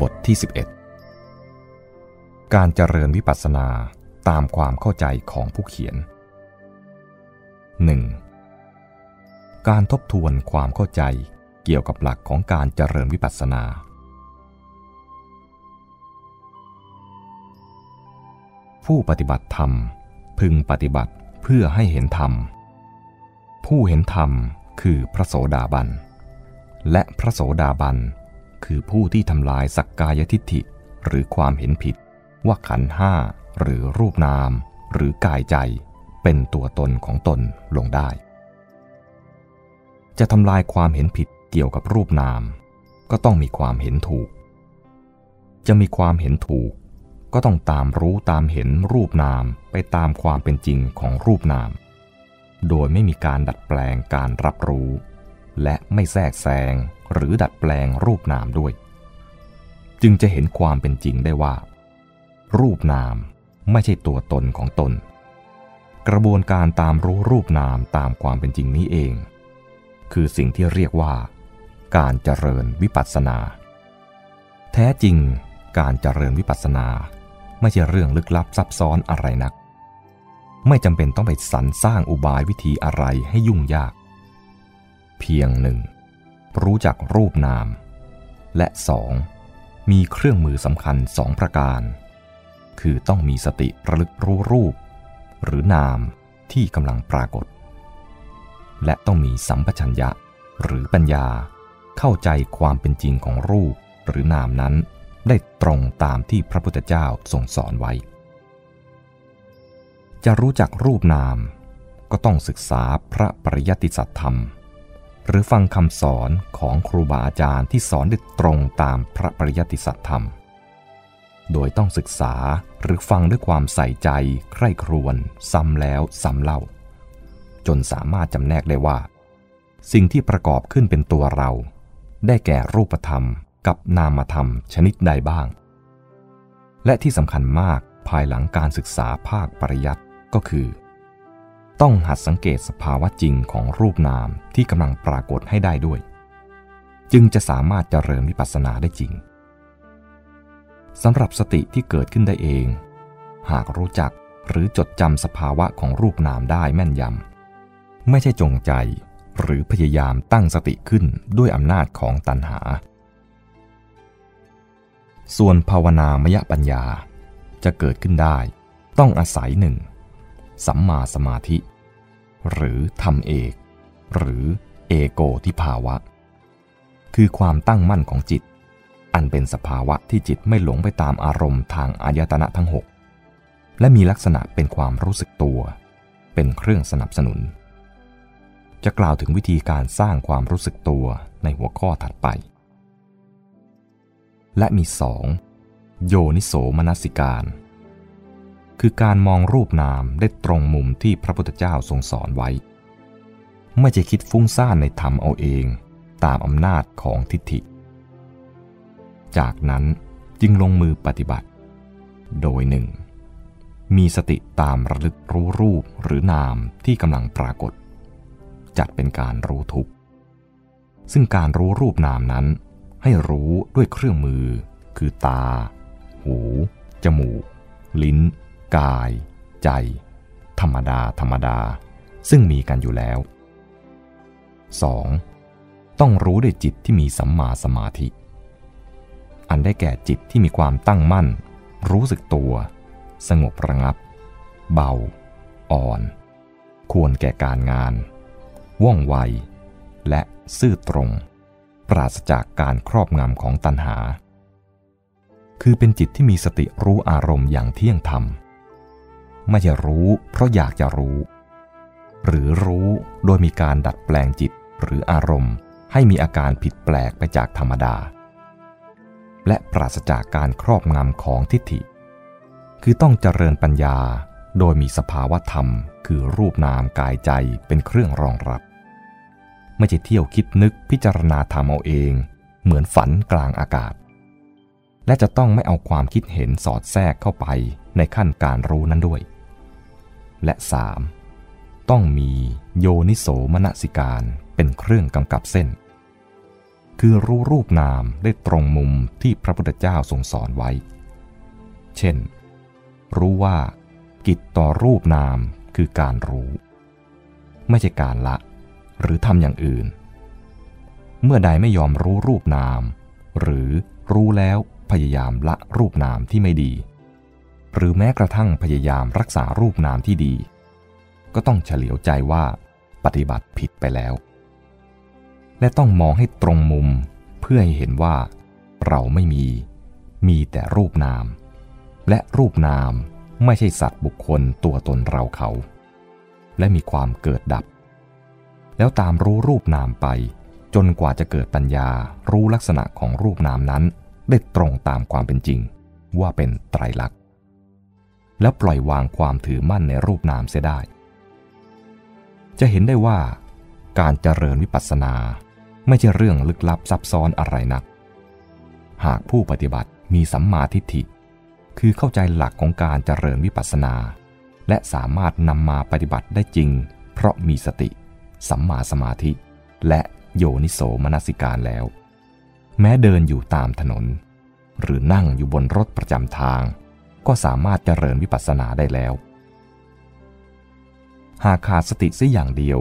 บทที่ 11 การเจริญวิปัสสนาตามความเข้าใจของผู้เขียน 1. การทบทวนความเข้าใจเกี่ยวกับหลักของการเจริญวิปัสสนา ผู้ปฏิบัติธรรมพึงปฏิบัติเพื่อให้เห็นธรรม ผู้เห็นธรรมคือพระโสดาบัน และพระโสดาบัน คือผู้ที่ทำลายสักกายทิฏฐิ หรือความเห็นผิด ว่าขันห้าหรือรูปนาม หรือกายใจ เป็นตัวตนของตนลงได้ จะทำลายความเห็นผิดเกี่ยวกับรูปนาม ก็ต้องมีความเห็นถูก จะมีความเห็นถูก ก็ต้องตามรู้ตามเห็นรูปนามไปตามความเป็นจริงของรูปนาม โดยไม่มีการดัดแปลงการรับรู้ และไม่แทรกแซง หรือดัดแปลงรูปนามด้วย จึงจะเห็นความเป็นจริงได้ว่า รูปนามไม่ใช่ตัวตนของตน กระบวนการตามรู้รูปนามตามความเป็นจริงนี้เอง คือสิ่งที่เรียกว่า การเจริญวิปัสสนา แท้จริงการเจริญวิปัสสนา ไม่ใช่เรื่องลึกลับซับซ้อนอะไรนัก ไม่จำเป็นต้องไปสรรสร้างอุบายวิธีอะไรให้ยุ่งยาก เพียงหนึ่ง รู้จักรูปนาม และสองมีเครื่องมือสำคัญสองประการ คือต้องมีสติระลึกรู้รูป หรือนามที่กำลังปรากฏ และต้องมีสัมปชัญญะหรือปัญญาเข้าใจความเป็นจริงของรูปหรือนามนั้น ได้ตรงตามที่พระพุทธเจ้าทรงสอนไว้ จะรู้จักรูปนามก็ต้องศึกษาพระปริยติสัตธรรม หรือฟังคำสอนของครูบาอาจารย์ที่สอนได้ตรงตามพระปริยัติสัตธรรม โดยต้องศึกษาหรือฟังด้วยความใส่ใจ ใคร่ครวญซ้ำแล้วซ้ำเล่า จนสามารถจำแนกได้ว่า สิ่งที่ประกอบขึ้นเป็นตัวเรา ได้แก่รูปธรรมกับนามธรรมชนิดใดบ้าง และที่สำคัญมากภายหลังการศึกษาภาคปริยัติก็คือ ต้องหัดสังเกตสภาวะจริงของรูปนามที่กำลังปรากฏให้ได้ด้วย จึงจะสามารถเจริญวิปัสสนาได้จริงสำหรับสติที่เกิดขึ้นได้เอง หากรู้จักหรือจดจำสภาวะของรูปนามได้แม่นยำไม่ใช่จงใจหรือพยายามตั้งสติขึ้นด้วยอำนาจของตัณหา ส่วนภาวนามยปัญญาจะเกิดขึ้นได้ ต้องอาศัยหนึ่ง สัมมาสมาธิ หรือธรรมเอก หรือเอโกทิภาวะ คือความตั้งมั่นของจิต อันเป็นสภาวะที่จิตไม่หลงไปตามอารมณ์ทางอายตนะทั้งหกและมีลักษณะเป็นความรู้สึกตัว เป็นเครื่องสนับสนุน จะกล่าวถึงวิธีการสร้างความรู้สึกตัวในหัวข้อถัดไป และมีสองโยนิโสมนสิการ คือการมองรูปนามได้ตรงมุมที่พระพุทธเจ้าทรงสอนไว้ ไม่จะคิดฟุ้งซ่านในธรรมเอาเองตามอำนาจของทิฏฐิ จากนั้นจึงลงมือปฏิบัติ โดยหนึ่ง มีสติตามระลึกรู้รูปหรือนามที่กำลังปรากฏ จัดเป็นการรู้ทุกซึ่งการรู้รูปนามนั้น ให้รู้ด้วยเครื่องมือ คือตา หู จมูก ลิ้น กาย ใจ ธรรมดา ธรรมดา ซึ่งมีกันอยู่แล้ว 2. ต้องรู้ด้วยจิตที่มีสัมมาสมาธิ อันได้แก่จิตที่มีความตั้งมั่น รู้สึกตัว สงบระงับ เบา อ่อน ควรแก่การงาน ว่องไว และซื่อตรง ปราศจากการครอบงำของตัณหา คือเป็นจิตที่มีสติรู้อารมณ์อย่างเที่ยงธรรม ไม่ใช่รู้ เพราะอยากจะรู้ หรือรู้โดยมีการดัดแปลงจิตหรืออารมณ์ ให้มีอาการผิดแปลกไปจากธรรมดา และปราศจากการครอบงำของทิฏฐิ คือต้องเจริญปัญญาโดยมีสภาวธรรม คือรูปนามกายใจเป็นเครื่องรองรับ ไม่ใช่เที่ยวคิดนึกพิจารณาธรรมเอาเอง เหมือนฝันกลางอากาศ และจะต้องไม่เอาความคิดเห็นสอดแทรกเข้าไปในขั้นการรู้นั้นด้วย และ 3. ต้องมีโยนิโสมนสิการเป็นเครื่องกำกับเส้น คือรู้รูปนามได้ตรงมุมที่พระพุทธเจ้าทรงสอนไว้ เช่น รู้ว่า กิจต่อรูปนามคือการรู้ ไม่ใช่การละ หรือทำอย่างอื่น เมื่อใดไม่ยอมรู้รูปนาม หรือรู้แล้วพยายามละรูปนามที่ไม่ดี หรือแม้กระทั่งพยายามรักษารูปนามที่ดี ก็ต้องเฉลียวใจว่าปฏิบัติผิดไปแล้ว และต้องมองให้ตรงมุมเพื่อให้เห็นว่า เราไม่มี มีแต่รูปนาม และรูปนามไม่ใช่สัตว์บุคคลตัวตนเราเขา และมีความเกิดดับ แล้วตามรู้รูปนามไปจนกว่าจะเกิดปัญญารู้ลักษณะของรูปนามนั้นได้ตรงตามความเป็นจริง ว่าเป็นไตรลักษ แล้วปล่อยวางความถือมั่นในรูปนามเสียได้ จะเห็นได้ว่าการเจริญวิปัสสนาไม่ใช่เรื่องลึกลับซับซ้อนอะไรนัก หากผู้ปฏิบัติมีสัมมาทิฏฐิ คือเข้าใจหลักของการเจริญวิปัสสนา และสามารถนำมาปฏิบัติได้จริง เพราะมีสติ สัมมาสมาธิ และโยนิโสมนสิการแล้ว แม้เดินอยู่ตามถนน หรือนั่งอยู่บนรถประจำทาง ก็สามารถเจริญวิปัสสนาได้แล้ว หากขาดสติสักอย่างเดียว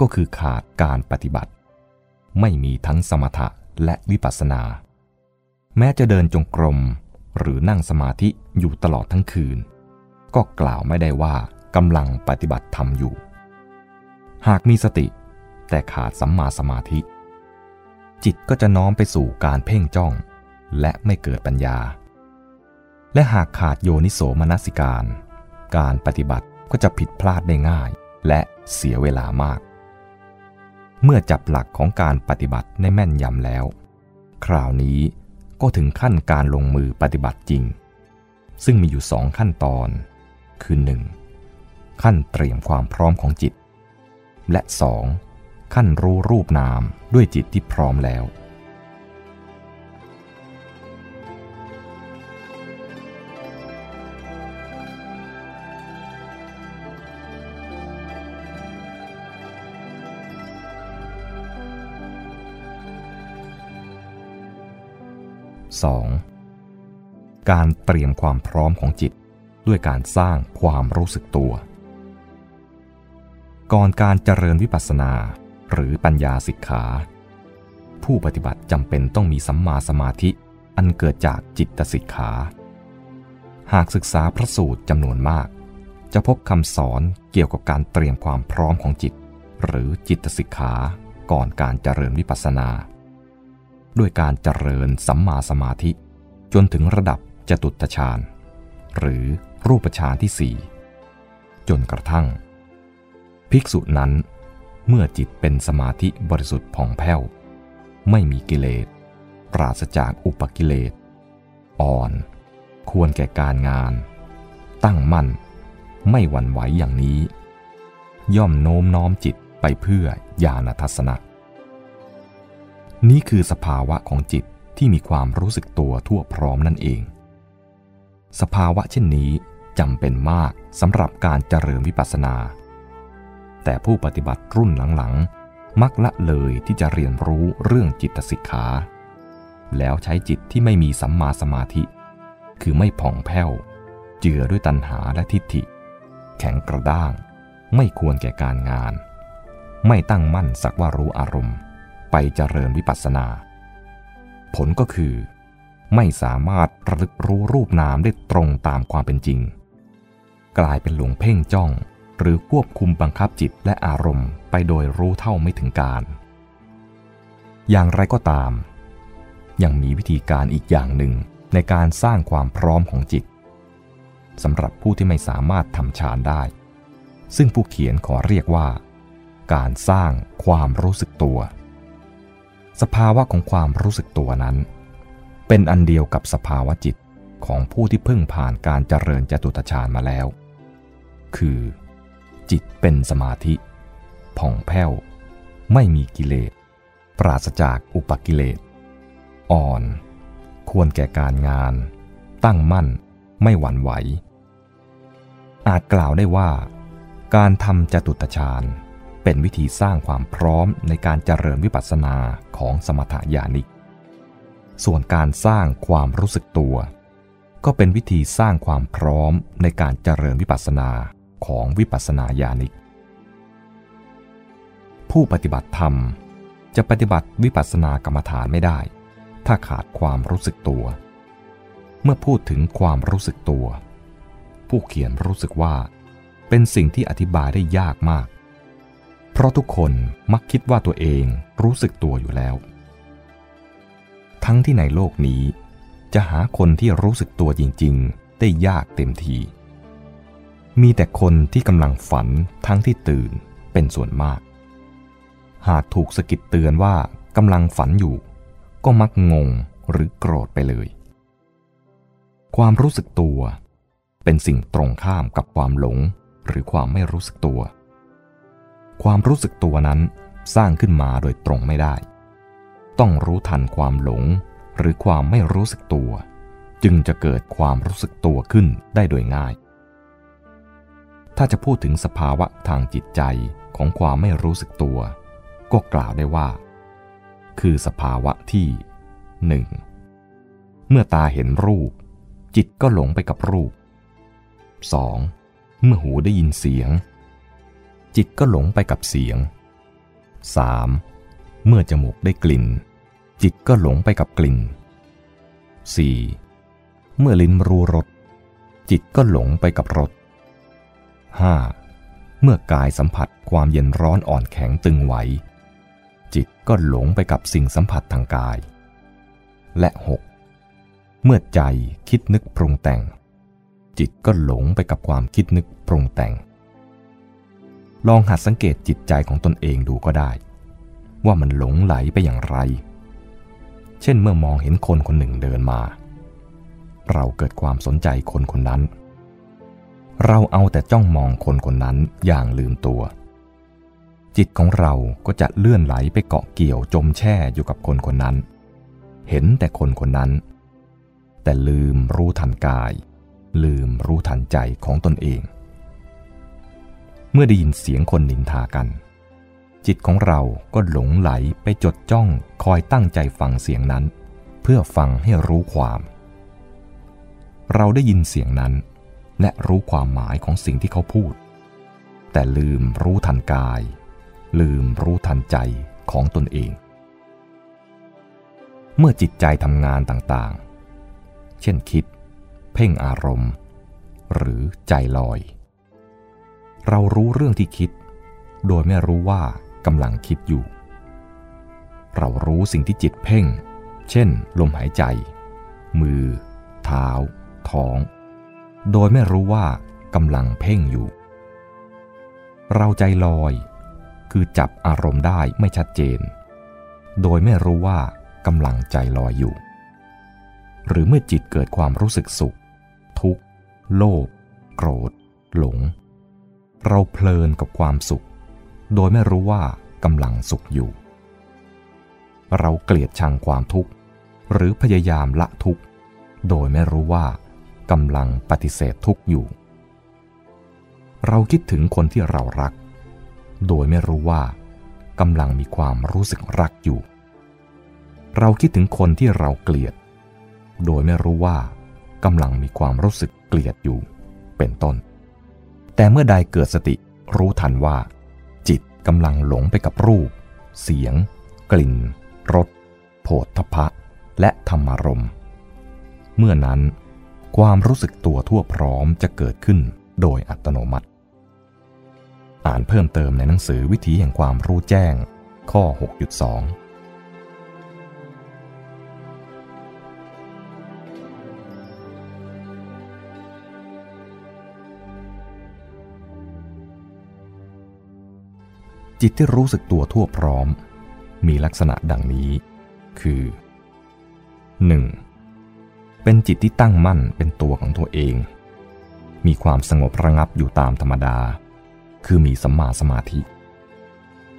ก็คือขาดการปฏิบัติ ไม่มีทั้งสมถะและวิปัสสนา แม้จะเดินจงกรมหรือนั่งสมาธิอยู่ตลอดทั้งคืน ก็กล่าวไม่ได้ว่ากำลังปฏิบัติธรรมอยู่ หากมีสติแต่ขาดสัมมาสมาธิ จิตก็จะน้อมไปสู่การเพ่งจ้อง และไม่เกิดปัญญา และหากขาดโยนิโสมนสิการ การปฏิบัติก็จะผิดพลาดได้ง่าย และเสียเวลามาก เมื่อจับหลักของการปฏิบัติในแม่นยำแล้ว คราวนี้ก็ถึงขั้นการลงมือปฏิบัติจริง ซึ่งมีอยู่สองขั้นตอน คือ 1. ขั้นเตรียมความพร้อมของจิต และ 2. ขั้นรู้รูปนามด้วยจิตที่พร้อมแล้ว 2. การเตรียมความพร้อมของจิตด้วยการสร้างความรู้สึกตัว ก่อนการเจริญวิปัสสนาหรือปัญญาสิกขา ผู้ปฏิบัติจำเป็นต้องมีสัมมาสมาธิอันเกิดจากจิตสิกขา หากศึกษาพระสูตรจำนวนมาก จะพบคำสอนเกี่ยวกับการเตรียมความพร้อมของจิต หรือจิตสิกขาก่อนการเจริญวิปัสสนา ด้วยการเจริญสัมมาสมาธิ จนถึงระดับจตุตฌานหรือรูปฌานที่สี่จนกระทั่ง ภิกษุนั้นเมื่อจิตเป็นสมาธิบริสุทธิ์ผ่องแผ้ว ไม่มีกิเลส ปราศจากอุปกิเลส อ่อน ควรแก่การงาน ตั้งมั่น ไม่หวั่นไหวอย่างนี้ ย่อมโน้มน้อมจิตไปเพื่อญาณทัศนะ นี่คือสภาวะของจิตที่มีความรู้สึกตัวทั่วพร้อมนั่นเอง สภาวะเช่นนี้จำเป็นมากสำหรับการเจริญวิปัสสนา แต่ผู้ปฏิบัติรุ่นหลังๆ มักละเลยที่จะเรียนรู้เรื่องจิตสิกขา แล้วใช้จิตที่ไม่มีสัมมาสมาธิ คือไม่ผ่องแผ้ว เจือด้วยตัณหาและทิฏฐิ แข็งกระด้าง ไม่ควรแก่การงาน ไม่ตั้งมั่นสักว่ารู้อารมณ์ ไปเจริญวิปัสสนา ผลก็คือ ไม่สามารถระลึกรู้รูปนามได้ตรงตามความเป็นจริง กลายเป็นหลงเพ่งจ้อง หรือควบคุมบังคับจิตและอารมณ์ไปโดยรู้เท่าไม่ถึงการ อย่างไรก็ตาม ยังมีวิธีการอีกอย่างหนึ่งในการสร้างความพร้อมของจิตสำหรับผู้ที่ไม่สามารถทำฌานได้ ซึ่งผู้เขียนขอเรียกว่า การสร้างความรู้สึกตัว สภาวะของความรู้สึกตัวนั้น เป็นอันเดียวกับสภาวะจิตของผู้ที่เพิ่งผ่านการเจริญจตุตฌานมาแล้ว คือ จิตเป็นสมาธิ ผ่องแผ้ว ไม่มีกิเลส ปราศจากอุปกิเลส อ่อน ควรแก่การงาน ตั้งมั่น ไม่หวั่นไหว อาจกล่าวได้ว่า การทำจตุตฌาน เป็นวิธีสร้างความพร้อมในการเจริญวิปัสสนาของสมถญาณิก ส่วนการสร้างความรู้สึกตัว ก็เป็นวิธีสร้างความพร้อมในการเจริญวิปัสสนาของวิปัสสนาญาณิก ผู้ปฏิบัติธรรมจะปฏิบัติวิปัสสนากรรมฐานไม่ได้ ถ้าขาดความรู้สึกตัว เมื่อพูดถึงความรู้สึกตัว ผู้เขียนรู้สึกว่า เป็นสิ่งที่อธิบายได้ยากมาก เพราะทุกคนมักคิดว่าตัวเองรู้สึกตัวอยู่แล้ว ทั้งที่ในโลกนี้ จะหาคนที่รู้สึกตัวจริง ๆ ได้ยากเต็มที มีแต่คนที่กำลังฝันทั้งที่ตื่นเป็นส่วนมาก หากถูกสะกิดเตือนว่ากำลังฝันอยู่ ก็มักงงหรือโกรธไปเลย ความรู้สึกตัว เป็นสิ่งตรงข้ามกับความหลงหรือความไม่รู้สึกตัว ความรู้สึกตัวนั้นสร้างขึ้นมาโดยตรงไม่ได้ ต้องรู้ทันความหลงหรือความไม่รู้สึกตัว จึงจะเกิดความรู้สึกตัวขึ้นได้โดยง่าย ถ้าจะพูดถึงสภาวะทางจิตใจของความไม่รู้สึกตัว ก็กล่าวได้ว่า คือสภาวะที่หนึ่งเมื่อตาเห็นรูป จิตก็หลงไปกับรูป 2. เมื่อหูได้ยินเสียง จิตก็หลงไปกับเสียง 3. เมื่อจมูกได้กลิ่น จิตก็หลงไปกับกลิ่น 4. เมื่อลิ้นรู้รสจิตก็หลงไปกับรส 5. เมื่อกายสัมผัสความเย็นร้อนอ่อนแข็งตึงไหว จิตก็หลงไปกับสิ่งสัมผัสทางกาย และ 6. เมื่อใจคิดนึกปรุงแต่ง จิตก็หลงไปกับความคิดนึกปรุงแต่ง ลองหัดสังเกตจิตใจของตนเองดูก็ได้ ว่ามันหลงไหลไปอย่างไร เช่นเมื่อมองเห็นคนคนหนึ่งเดินมา เราเกิดความสนใจคนคนนั้น เราเอาแต่จ้องมองคนคนนั้นอย่างลืมตัว จิตของเราก็จะเลื่อนไหลไปเกาะเกี่ยวจมแช่อยู่กับคนคนนั้น เห็นแต่คนคนนั้น แต่ลืมรู้ทันกาย ลืมรู้ทันใจของตนเอง เมื่อได้ยินเสียงคนนินทากัน จิตของเราก็หลงไหลไปจดจ้องคอยตั้งใจฟังเสียงนั้น เพื่อฟังให้รู้ความ เราได้ยินเสียงนั้น และรู้ความหมายของสิ่งที่เขาพูด แต่ลืมรู้ทันกาย ลืมรู้ทันใจของตนเอง เมื่อจิตใจทำงานต่างๆ เช่นคิด เพ่งอารมณ์ หรือใจลอย เรารู้เรื่องที่คิด โดยไม่รู้ว่ากำลังคิดอยู่ เรารู้สิ่งที่จิตเพ่ง เช่น ลมหายใจ มือ เท้า ท้อง โดยไม่รู้ว่ากำลังเพ่งอยู่ เราใจลอย คือจับอารมณ์ได้ไม่ชัดเจน โดยไม่รู้ว่ากำลังใจลอยอยู่ หรือเมื่อจิตเกิดความรู้สึกสุข ทุกข์ โลภ โกรธ หลง เราเพลินกับความสุข โดยไม่รู้ว่ากำลังสุขอยู่ เราเกลียดชังความทุกข์ หรือพยายามละทุกข์ โดยไม่รู้ว่ากำลังปฏิเสธทุกข์อยู่ เราคิดถึงคนที่เรารัก โดยไม่รู้ว่ากำลังมีความรู้สึกรักอยู่ เราคิดถึงคนที่เราเกลียด โดยไม่รู้ว่ากำลังมีความรู้สึกเกลียดอยู่ เป็นต้น แต่เมื่อใดเกิดสติรู้ทันว่า จิตกำลังหลงไปกับรูป เสียง กลิ่นรสโผฏฐพะ และธรรมารมเมื่อนั้น ความรู้สึกตัวทั่วพร้อมจะเกิดขึ้นโดยอัตโนมัติ อ่านเพิ่มเติมในหนังสือวิธีแห่งความรู้แจ้ง ข้อ 6.2 จิตที่รู้สึกตัวทั่วพร้อม มีลักษณะดังนี้ คือ 1. เป็นจิตที่ตั้งมั่นเป็นตัวของตัวเอง มีความสงบระงับอยู่ตามธรรมดา คือมีสัมมาสมาธิ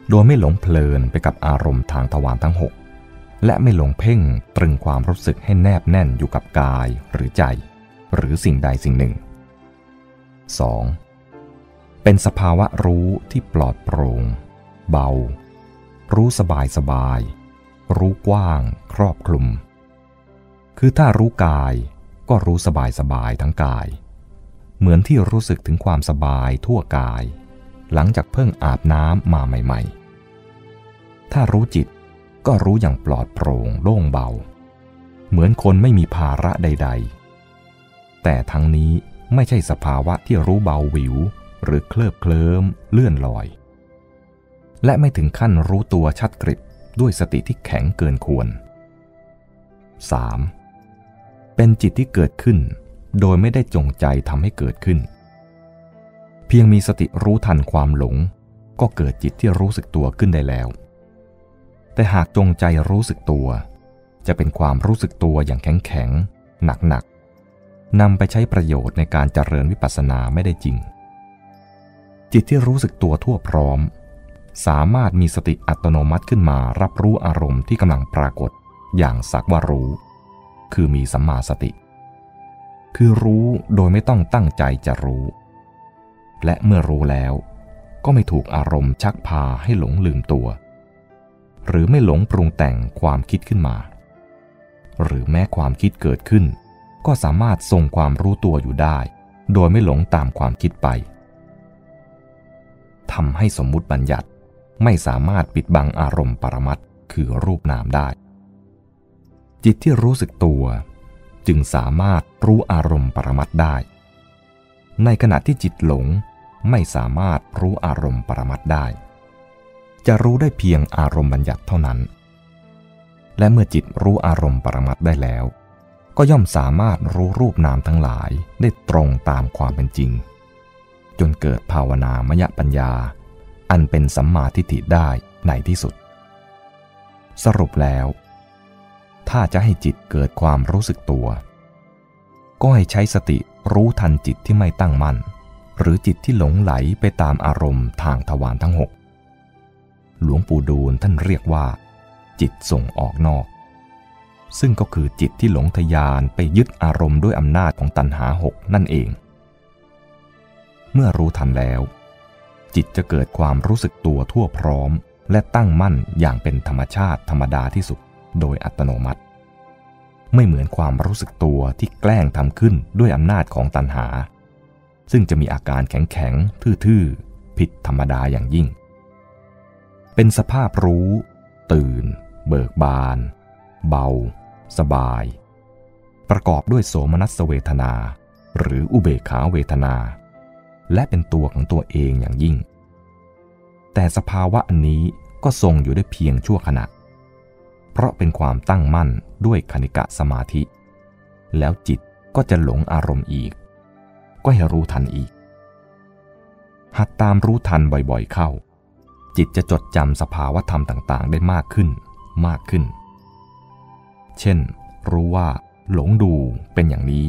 โดยไม่หลงเพลินไปกับอารมณ์ทางทวารทั้ง6และไม่หลงเพ่งตรึงความรู้สึกให้แนบแน่นอยู่กับกายหรือใจ หรือสิ่งใดสิ่งหนึ่ง 2. เป็นสภาวะรู้ที่ปลอดโปร่ง เบา รู้สบายสบาย รู้กว้างครอบคลุม คือถ้ารู้กายก็รู้สบายสบายทั้งกาย เหมือนที่รู้สึกถึงความสบายทั่วกาย หลังจากเพิ่งอาบน้ำมาใหม่ๆ ถ้ารู้จิตก็รู้อย่างปลอดโปร่งโล่งเบา เหมือนคนไม่มีภาระใด ๆ แต่ทั้งนี้ไม่ใช่สภาวะที่รู้เบาวิว หรือเคลิบเคลิ้มเลื่อนลอย และไม่ถึงขั้นรู้ตัวชัดกริบด้วยสติที่แข็งเกินควร 3. เป็นจิตที่เกิดขึ้น โดยไม่ได้จงใจทำให้เกิดขึ้น เพียงมีสติรู้ทันความหลง ก็เกิดจิตที่รู้สึกตัวขึ้นได้แล้ว แต่หากจงใจรู้สึกตัว จะเป็นความรู้สึกตัวอย่างแข็งแข็งหนักหนักนำไปใช้ประโยชน์ในการเจริญวิปัสสนาไม่ได้จริง จิตที่รู้สึกตัวทั่วพร้อม สามารถมีสติอัตโนมัติขึ้นมารับรู้อารมณ์ที่กำลังปรากฏอย่างสักว่ารู้ คือมีสัมมาสติ คือรู้โดยไม่ต้องตั้งใจจะรู้ และเมื่อรู้แล้ว ก็ไม่ถูกอารมณ์ชักพาให้หลงลืมตัว หรือไม่หลงปรุงแต่งความคิดขึ้นมา หรือแม้ความคิดเกิดขึ้น ก็สามารถทรงความรู้ตัวอยู่ได้ โดยไม่หลงตามความคิดไปทำให้สมมุติบัญญัติ ไม่สามารถปิดบังอารมณ์ปรมัตคือรูปนามได้ จิตที่รู้สึกตัว จึงสามารถรู้อารมณ์ปรมัตได้ ในขณะที่จิตหลงไม่สามารถรู้อารมณ์ปรมัตได้ จะรู้ได้เพียงอารมณ์บัญญัติเท่านั้น และเมื่อจิตรู้อารมณ์ปรมัตได้แล้ว ก็ย่อมสามารถรู้รูปนามทั้งหลายได้ตรงตามความเป็นจริง จนเกิดภาวนามยปัญญา อันเป็นสัมมาทิฏฐิได้ในที่สุด สรุปแล้ว ถ้าจะให้จิตเกิดความรู้สึกตัว ก็ให้ใช้สติรู้ทันจิตที่ไม่ตั้งมั่น หรือจิตที่หลงไหลไปตามอารมณ์ทางทวารทั้งหกหลวงปู่ดูลท่านเรียกว่า จิตส่งออกนอก ซึ่งก็คือจิตที่หลงทยานไปยึดอารมณ์ด้วยอำนาจของตัณหาหกนั่นเอง เมื่อรู้ทันแล้ว จิตจะเกิดความรู้สึกตัวทั่วพร้อม และตั้งมั่นอย่างเป็นธรรมชาติธรรมดาที่สุด โดยอัตโนมัติ ไม่เหมือนความรู้สึกตัวที่แกล้งทำขึ้นด้วยอำนาจของตัณหา ซึ่งจะมีอาการแข็งๆทื่อๆ ผิดธรรมดาอย่างยิ่ง เป็นสภาพรู้ ตื่น เบิกบาน เบา สบาย ประกอบด้วยโสมนัสเวทนา หรืออุเบกขาเวทนา และเป็นตัวของตัวเองอย่างยิ่ง แต่สภาวะอันนี้ก็ทรงอยู่ได้เพียงชั่วขณะ เพราะเป็นความตั้งมั่นด้วยคณิกะสมาธิ แล้วจิตก็จะหลงอารมณ์อีก ก็ให้รู้ทันอีก หัดตามรู้ทันบ่อยๆเข้า จิตจะจดจำสภาวะธรรมต่างๆ ได้มากขึ้นมากขึ้น เช่น รู้ว่า หลงดูเป็นอย่างนี้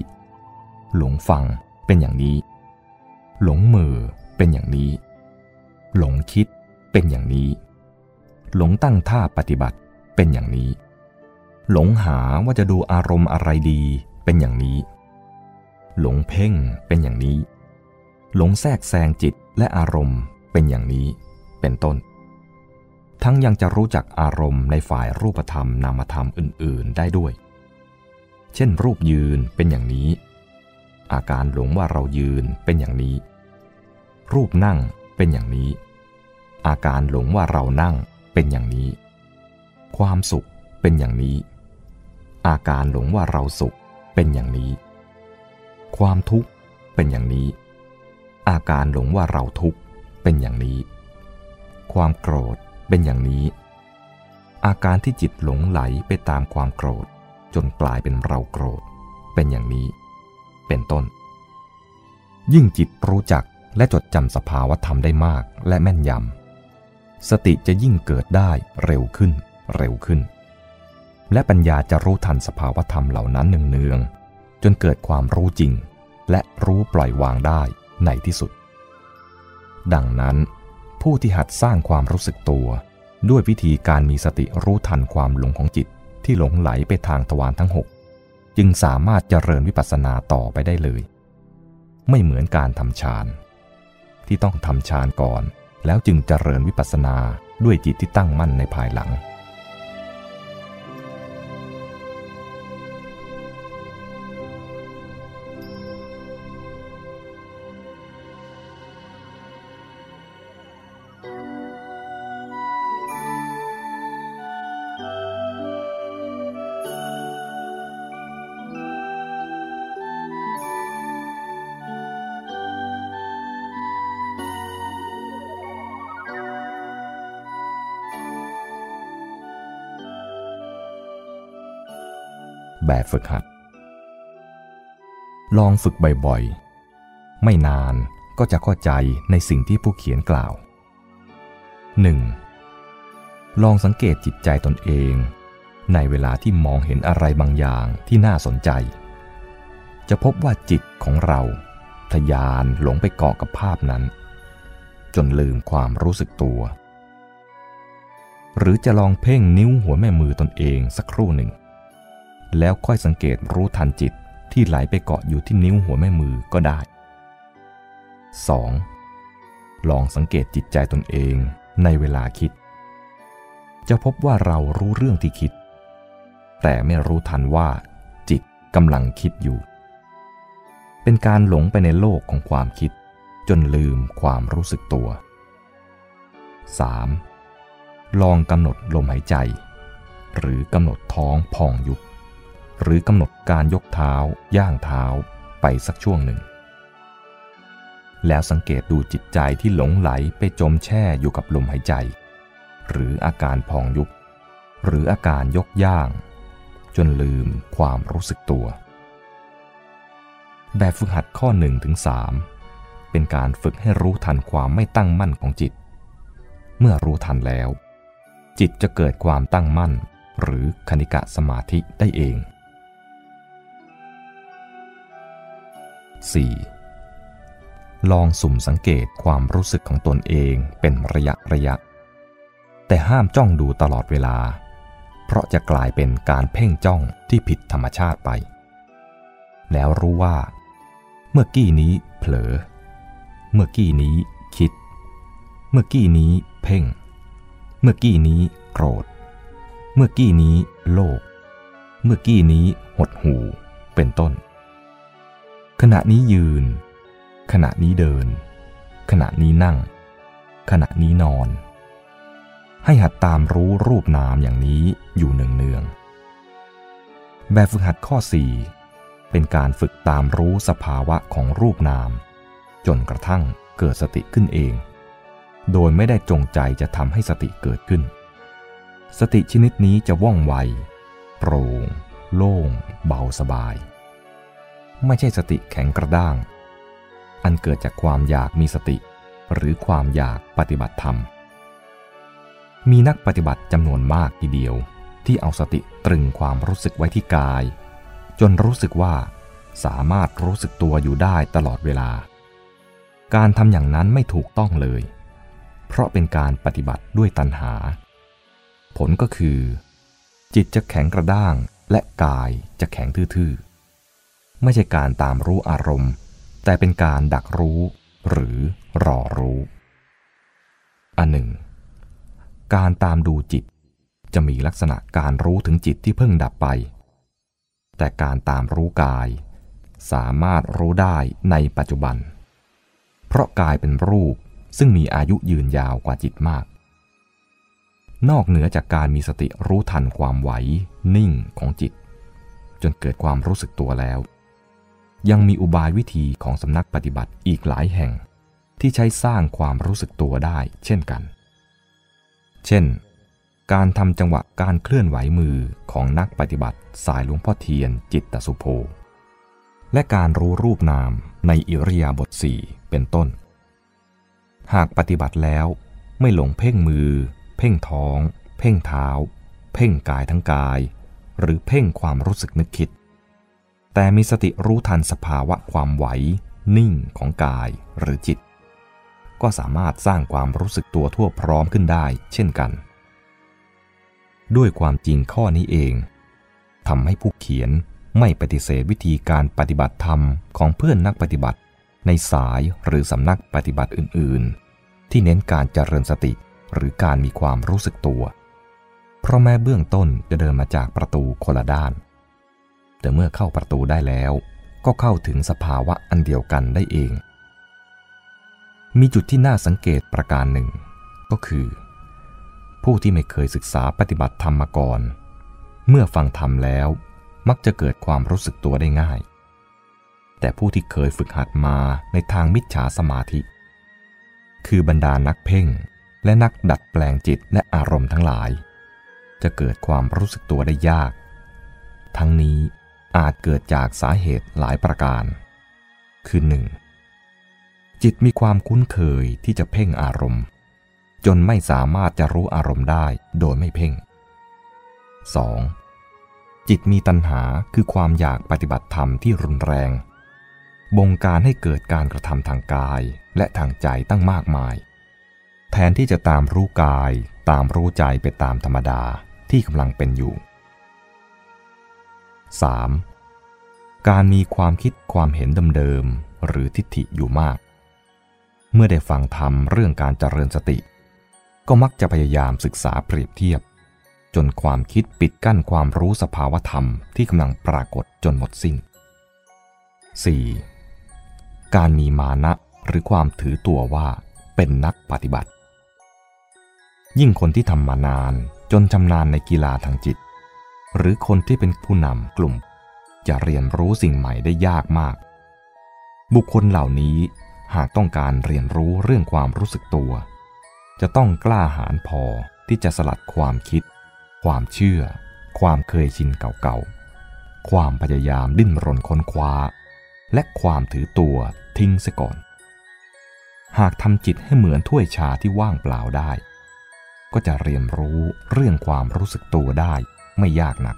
หลงฟังเป็นอย่างนี้ หลงมือเป็นอย่างนี้ หลงคิดเป็นอย่างนี้ หลงตั้งท่าปฏิบัติเป็นอย่างนี้ หลงหาว่าจะดูอารมณ์อะไรดีเป็นอย่างนี้ หลงเพ่งเป็นอย่างนี้ หลงแทรกแซงจิตและอารมณ์เป็นอย่างนี้ เป็นต้น ทั้งยังจะรู้จักอารมณ์ในฝ่ายรูปธรรมนามธรรมอื่น ๆ ได้ด้วย เช่นรูปยืนเป็นอย่างนี้ อาการหลงว่าเรายืนเป็นอย่างนี้ รูปนั่งเป็นอย่างนี้ อาการหลงว่าเรานั่งเป็นอย่างนี้ ความสุขเป็นอย่างนี้ อาการหลงว่าเราสุขเป็นอย่างนี้ ความทุกข์เป็นอย่างนี้ อาการหลงว่าเราทุกข์เป็นอย่างนี้ ความโกรธเป็นอย่างนี้ อาการที่จิตหลงไหลไปตามความโกรธ จนกลายเป็นเราโกรธเป็นอย่างนี้ เป็นต้น ยิ่งจิตรู้จักและจดจำสภาวธรรมได้มากและแม่นยำ สติจะยิ่งเกิดได้เร็วขึ้นเร็วขึ้น และปัญญาจะรู้ทันสภาวธรรมเหล่านั้นเนืองๆจนเกิดความรู้จริง และรู้ปล่อยวางได้ในที่สุด ดังนั้น ผู้ที่หัดสร้างความรู้สึกตัว ด้วยวิธีการมีสติรู้ทันความหลงของจิตที่หลงไหลไปทางทวารทั้งหก จึงสามารถเจริญวิปัสสนาต่อไปได้เลย ไม่เหมือนการทำฌาน ที่ต้องทำฌานก่อน แล้วจึงเจริญวิปัสสนาด้วยจิตที่ตั้งมั่นในภายหลัง ฝึกหัด ลองฝึกบ่อยๆ ไม่นานก็จะเข้าใจในสิ่งที่ผู้เขียนกล่าว 1. ลองสังเกตจิตใจตนเอง ในเวลาที่มองเห็นอะไรบางอย่างที่น่าสนใจ จะพบว่าจิตของเราทยานหลงไปเกาะกับภาพนั้น จนลืมความรู้สึกตัว หรือจะลองเพ่งนิ้วหัวแม่มือตนเองสักครู่หนึ่ง แล้วค่อยสังเกตรู้ทันจิตที่ไหลไปเกาะอยู่ที่นิ้วหัวแม่มือก็ได้ 2. ลองสังเกตจิตใจตนเองในเวลาคิด จะพบว่าเรารู้เรื่องที่คิด แต่ไม่รู้ทันว่าจิตกำลังคิดอยู่ เป็นการหลงไปในโลกของความคิด จนลืมความรู้สึกตัว 3. ลองกำหนดลมหายใจ หรือกำหนดท้องพองยุบ หรือกำหนดการยกเท้า ย่างเท้าไปสักช่วงหนึ่ง แล้วสังเกตดูจิตใจที่หลงไหลไปจมแช่อยู่กับลมหายใจ หรืออาการพองยุบหรืออาการยกย่าง จนลืมความรู้สึกตัว แบบฝึกหัดข้อ1ถึง3เป็นการฝึกให้รู้ทันความไม่ตั้งมั่นของจิต เมื่อรู้ทันแล้ว จิตจะเกิดความตั้งมั่นหรือคณิกะสมาธิได้เอง 4. ลองสุ่มสังเกตความรู้สึกของตนเองเป็นระยะระยะ แต่ห้ามจ้องดูตลอดเวลา เพราะจะกลายเป็นการเพ่งจ้องที่ผิดธรรมชาติไป แล้วรู้ว่า เมื่อกี้นี้เผลอ เมื่อกี้นี้คิด เมื่อกี้นี้เพ่ง เมื่อกี้นี้โกรธ เมื่อกี้นี้โลภเมื่อกี้นี้หดหูเป็นต้น ขณะนี้ยืน ขณะนี้เดิน ขณะนี้นั่ง ขณะนี้นอน ให้หัดตามรู้รูปนามอย่างนี้อยู่เนืองๆแบบฝึกหัดข้อ 4 เป็นการฝึกตามรู้สภาวะของรูปนาม จนกระทั่งเกิดสติขึ้นเอง โดยไม่ได้จงใจจะทำให้สติเกิดขึ้น สติชนิดนี้จะว่องไว โปร่ง โล่ง เบาสบาย ไม่ใช่สติแข็งกระด้าง อันเกิดจากความอยากมีสติ หรือความอยากปฏิบัติธรรม มีนักปฏิบัติจำนวนมากทีเดียว ที่เอาสติตรึงความรู้สึกไว้ที่กาย จนรู้สึกว่าสามารถรู้สึกตัวอยู่ได้ตลอดเวลา การทำอย่างนั้นไม่ถูกต้องเลย เพราะเป็นการปฏิบัติด้วยตัณหา ผลก็คือ จิตจะแข็งกระด้างและกายจะแข็งทื่อ ไม่ใช่การตามรู้อารมณ์ แต่เป็นการดักรู้ หรือรอรู้ อันหนึ่ง การตามดูจิต จะมีลักษณะการรู้ถึงจิตที่เพิ่งดับไป แต่การตามรู้กาย สามารถรู้ได้ในปัจจุบัน เพราะกายเป็นรูปซึ่งมีอายุยืนยาวกว่าจิตมาก นอกเหนือจากการมีสติรู้ทันความไหว นิ่งของจิต จนเกิดความรู้สึกตัวแล้ว ยังมีอุบายวิธีของสำนักปฏิบัติอีกหลายแห่ง ที่ใช้สร้างความรู้สึกตัวได้เช่นกัน เช่น การทำจังหวะการเคลื่อนไหวมือของนักปฏิบัติสายหลวงพ่อเทียนจิตตสุโภ และการรู้รูปนามในอิริยาบถสี่เป็นต้น หากปฏิบัติแล้วไม่หลงเพ่งมือ เพ่งท้อง เพ่งเท้า เพ่งกายทั้งกาย หรือเพ่งความรู้สึกนึกคิด แต่มีสติรู้ทันสภาวะความไหว นิ่งของกายหรือจิต ก็สามารถสร้างความรู้สึกตัวทั่วพร้อมขึ้นได้เช่นกัน ด้วยความจริงข้อนี้เองทำให้ผู้เขียนไม่ปฏิเสธวิธีการปฏิบัติธรรมของเพื่อนนักปฏิบัติ ในสายหรือสำนักปฏิบัติอื่น ๆ ที่เน้นการเจริญสติหรือการมีความรู้สึกตัว เพราะแม้เบื้องต้นจะเดินมาจากประตูคนละด้าน แต่เมื่อเข้าประตูได้แล้ว ก็เข้าถึงสภาวะอันเดียวกันได้เอง มีจุดที่น่าสังเกตประการหนึ่ง ก็คือ ผู้ที่ไม่เคยศึกษาปฏิบัติธรรมมาก่อน เมื่อฟังธรรมแล้วมักจะเกิดความรู้สึกตัวได้ง่าย แต่ผู้ที่เคยฝึกหัดมาในทางมิจฉาสมาธิ คือบรรดานักเพ่งและนักดัดแปลงจิตและอารมณ์ทั้งหลาย จะเกิดความรู้สึกตัวได้ยาก ทั้งนี้ อาจเกิดจากสาเหตุหลายประการ คือ 1. จิตมีความคุ้นเคยที่จะเพ่งอารมณ์ จนไม่สามารถจะรู้อารมณ์ได้โดยไม่เพ่ง 2. จิตมีตัณหาคือความอยากปฏิบัติธรรมที่รุนแรง บงการให้เกิดการกระทำทางกายและทางใจตั้งมากมาย แทนที่จะตามรู้กายตามรู้ใจไปตามธรรมดาที่กำลังเป็นอยู่ 3. การมีความคิดความเห็นเดิมๆหรือทิฏฐิอยู่มาก เมื่อได้ฟังธรรมเรื่องการเจริญสติ ก็มักจะพยายามศึกษาเปรียบเทียบ จนความคิดปิดกั้นความรู้สภาวธรรมที่กำลังปรากฏจนหมดสิ้น 4. การมีมานะหรือความถือตัวว่าเป็นนักปฏิบัติ ยิ่งคนที่ทำมานานจนชำนาญในกีฬาทางจิต หรือคนที่เป็นผู้นำกลุ่ม จะเรียนรู้สิ่งใหม่ได้ยากมาก บุคคลเหล่านี้หากต้องการเรียนรู้เรื่องความรู้สึกตัว จะต้องกล้าหาญพอที่จะสลัดความคิด ความเชื่อ ความเคยชินเก่าๆ ความพยายามดิ้นรนค้นคว้า และความถือตัวทิ้งเสียก่อน หากทำจิตให้เหมือนถ้วยชาที่ว่างเปล่าได้ ก็จะเรียนรู้เรื่องความรู้สึกตัวได้ ไม่ยากนัก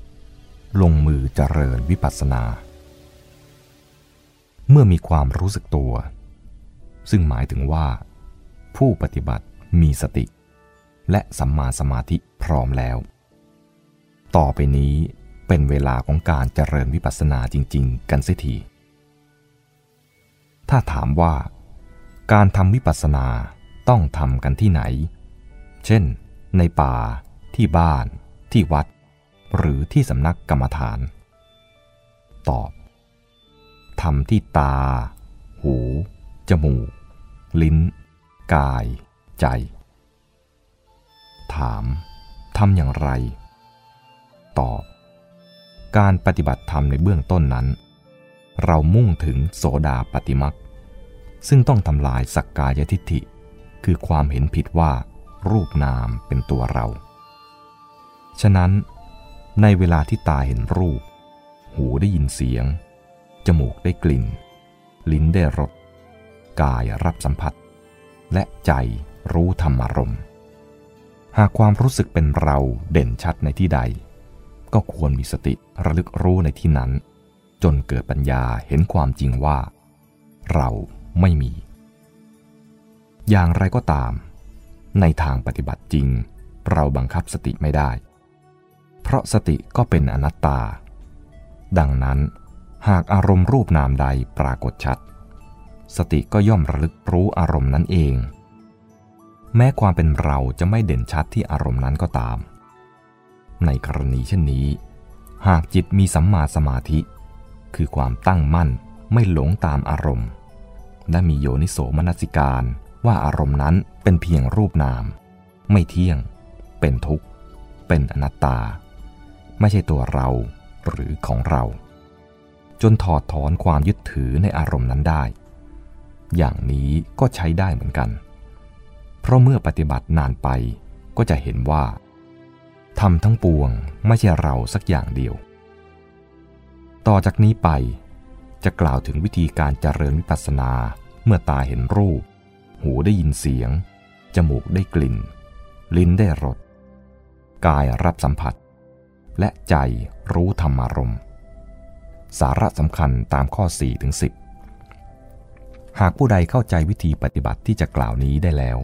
3. ลงมือเจริญวิปัสสนา เมื่อมีความรู้สึกตัว ซึ่งหมายถึงว่า ผู้ปฏิบัติมีสติ และสัมมาสมาธิพร้อมแล้ว ต่อไปนี้เป็นเวลาของการเจริญวิปัสสนาจริง ๆ กันเสียที ถ้าถามว่า การทำวิปัสสนาต้องทำกันที่ไหน เช่น ในป่า ที่บ้าน ที่วัด หรือที่สำนักกรรมฐาน ตอบทำที่ตา หู จมูก ลิ้น กาย ใจ ถามทำอย่างไร ตอบ การปฏิบัติธรรมในเบื้องต้นนั้น เรามุ่งถึงโสดาปฏิมักซึ่งต้องทำลายสักกายทิฏฐิ คือความเห็นผิดว่ารูปนามเป็นตัวเรา ฉะนั้น ในเวลาที่ตาเห็นรูป หูได้ยินเสียง จมูกได้กลิ่น ลิ้นได้รส กายรับสัมผัส และใจรู้ธรรมารมณ์ หากความรู้สึกเป็นเราเด่นชัดในที่ใด ก็ควรมีสติระลึกรู้ในที่นั้น จนเกิดปัญญาเห็นความจริงว่า เราไม่มี อย่างไรก็ตาม ในทางปฏิบัติจริง เราบังคับสติไม่ได้ เพราะสติก็เป็นอนัตตา ดังนั้น หากอารมณ์รูปนามใดปรากฏชัด สติก็ย่อมระลึกรู้อารมณ์นั้นเอง แม้ความเป็นเราจะไม่เด่นชัดที่อารมณ์นั้นก็ตาม ในกรณีเช่นนี้ หากจิตมีสัมมาสมาธิ คือความตั้งมั่นไม่หลงตามอารมณ์ และมีโยนิโสมนสิการว่าอารมณ์นั้นเป็นเพียงรูปนาม ไม่เที่ยง เป็นทุกข์ เป็นอนัตตา ไม่ใช่ตัวเราหรือของเรา จนถอดถอนความยึดถือในอารมณ์นั้นได้ อย่างนี้ก็ใช้ได้เหมือนกัน เพราะเมื่อปฏิบัตินานไปก็จะเห็นว่าทำทั้งปวงไม่ใช่เราสักอย่างเดียว ต่อจากนี้ไปจะกล่าวถึงวิธีการเจริญวิปัสสนาเมื่อตาเห็นรูป หูได้ยินเสียง จมูกได้กลิ่น ลิ้นได้รส กายรับสัมผัส และใจรู้ธรรมารมณ์ สาระสำคัญตามข้อ 4 ถึง 10 หากผู้ใดเข้าใจวิธีปฏิบัติที่จะกล่าวนี้ได้แล้ว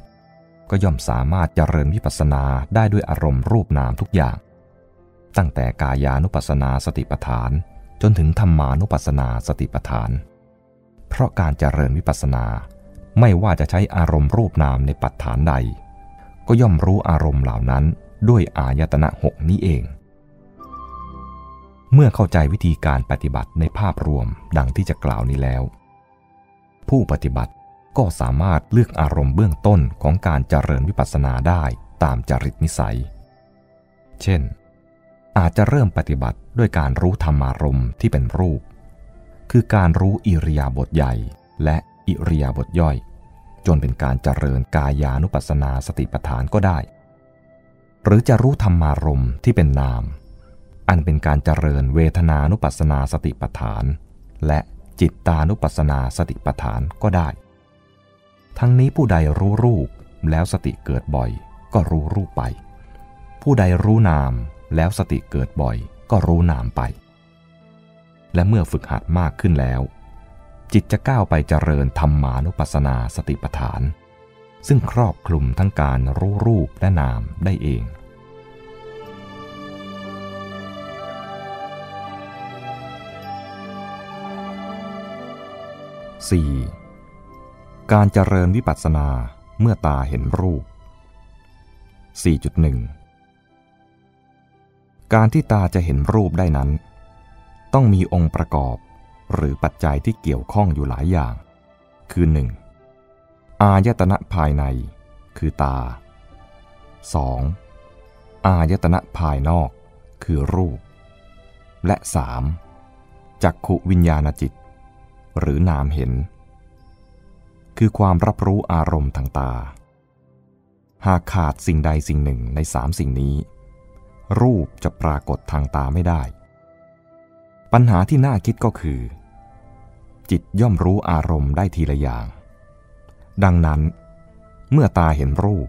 ก็ย่อมสามารถเจริญวิปัสสนาได้ด้วยอารมณ์รูปนามทุกอย่าง ตั้งแต่กายานุปัสสนาสติปัฏฐาน จนถึงธรรมานุปัสสนาสติปัฏฐาน เพราะการเจริญวิปัสสนาไม่ว่าจะใช้อารมณ์รูปนามในปัฏฐานใด ก็ย่อมรู้อารมณ์เหล่านั้นด้วยอายตนะหกนี้เอง เมื่อเข้าใจวิธีการปฏิบัติในภาพรวมดังที่จะกล่าวนี้แล้ว ผู้ปฏิบัติก็สามารถเลือกอารมณ์เบื้องต้นของการเจริญวิปัสสนาได้ตามจริตนิสัย เช่น อาจจะเริ่มปฏิบัติด้วยการรู้ธรรมารมณ์ที่เป็นรูป คือการรู้อิริยาบถใหญ่ และอิริยาบถย่อย จนเป็นการเจริญกายานุปัสสนาสติปัฏฐานก็ได้ หรือจะรู้ธรรมารมณ์ที่เป็นนาม อันเป็นการเจริญเวทนานุปัสสนาสติปัฏฐาน และจิตตานุปัสสนาสติปัฏฐานก็ได้ ทั้งนี้ผู้ใดรู้รูปแล้วสติเกิดบ่อย ก็รู้รูปไป ผู้ใดรู้นามแล้วสติเกิดบ่อย ก็รู้นามไป และเมื่อฝึกหัดมากขึ้นแล้ว จิตจะก้าวไปเจริญธรรมานุปัสสนาสติปัฏฐาน ซึ่งครอบคลุมทั้งการรู้รูปและนามได้เอง 4. การเจริญวิปัสสนาเมื่อตาเห็นรูป 4.1 การที่ตาจะเห็นรูปได้นั้น ต้องมีองค์ประกอบหรือปัจจัยที่เกี่ยวข้องอยู่หลายอย่าง คือ 1. อายตนะภายใน คือตา 2. อายตนะภายนอก คือรูป และ 3. จักขุวิญญาณจิต หรือนามเห็น คือความรับรู้อารมณ์ทางตา หากขาดสิ่งใดสิ่งหนึ่งในสามสิ่งนี้ รูปจะปรากฏทางตาไม่ได้ ปัญหาที่น่าคิดก็คือ จิตย่อมรู้อารมณ์ได้ทีละอย่าง ดังนั้น เมื่อตาเห็นรูป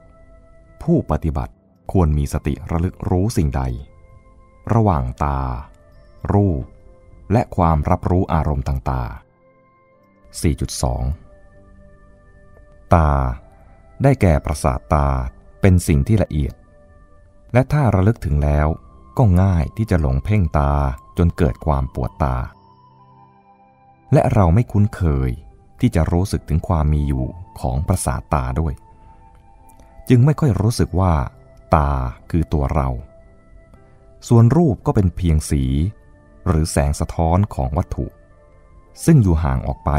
ผู้ปฏิบัติควรมีสติระลึกรู้สิ่งใด ระหว่างตา รูป และความรับรู้อารมณ์ต่างตา 4.2 ตา ได้แก่ประสาทตาเป็นสิ่งที่ละเอียด และถ้าระลึกถึงแล้วก็ง่ายที่จะหลงเพ่งตาจนเกิดความปวดตา และเราไม่คุ้นเคยที่จะรู้สึกถึงความมีอยู่ของประสาทตาด้วย จึงไม่ค่อยรู้สึกว่า ตาคือตัวเรา ส่วนรูปก็เป็นเพียงสี หรือแสงสะท้อนของวัตถุ ซึ่งอยู่ห่างออกไป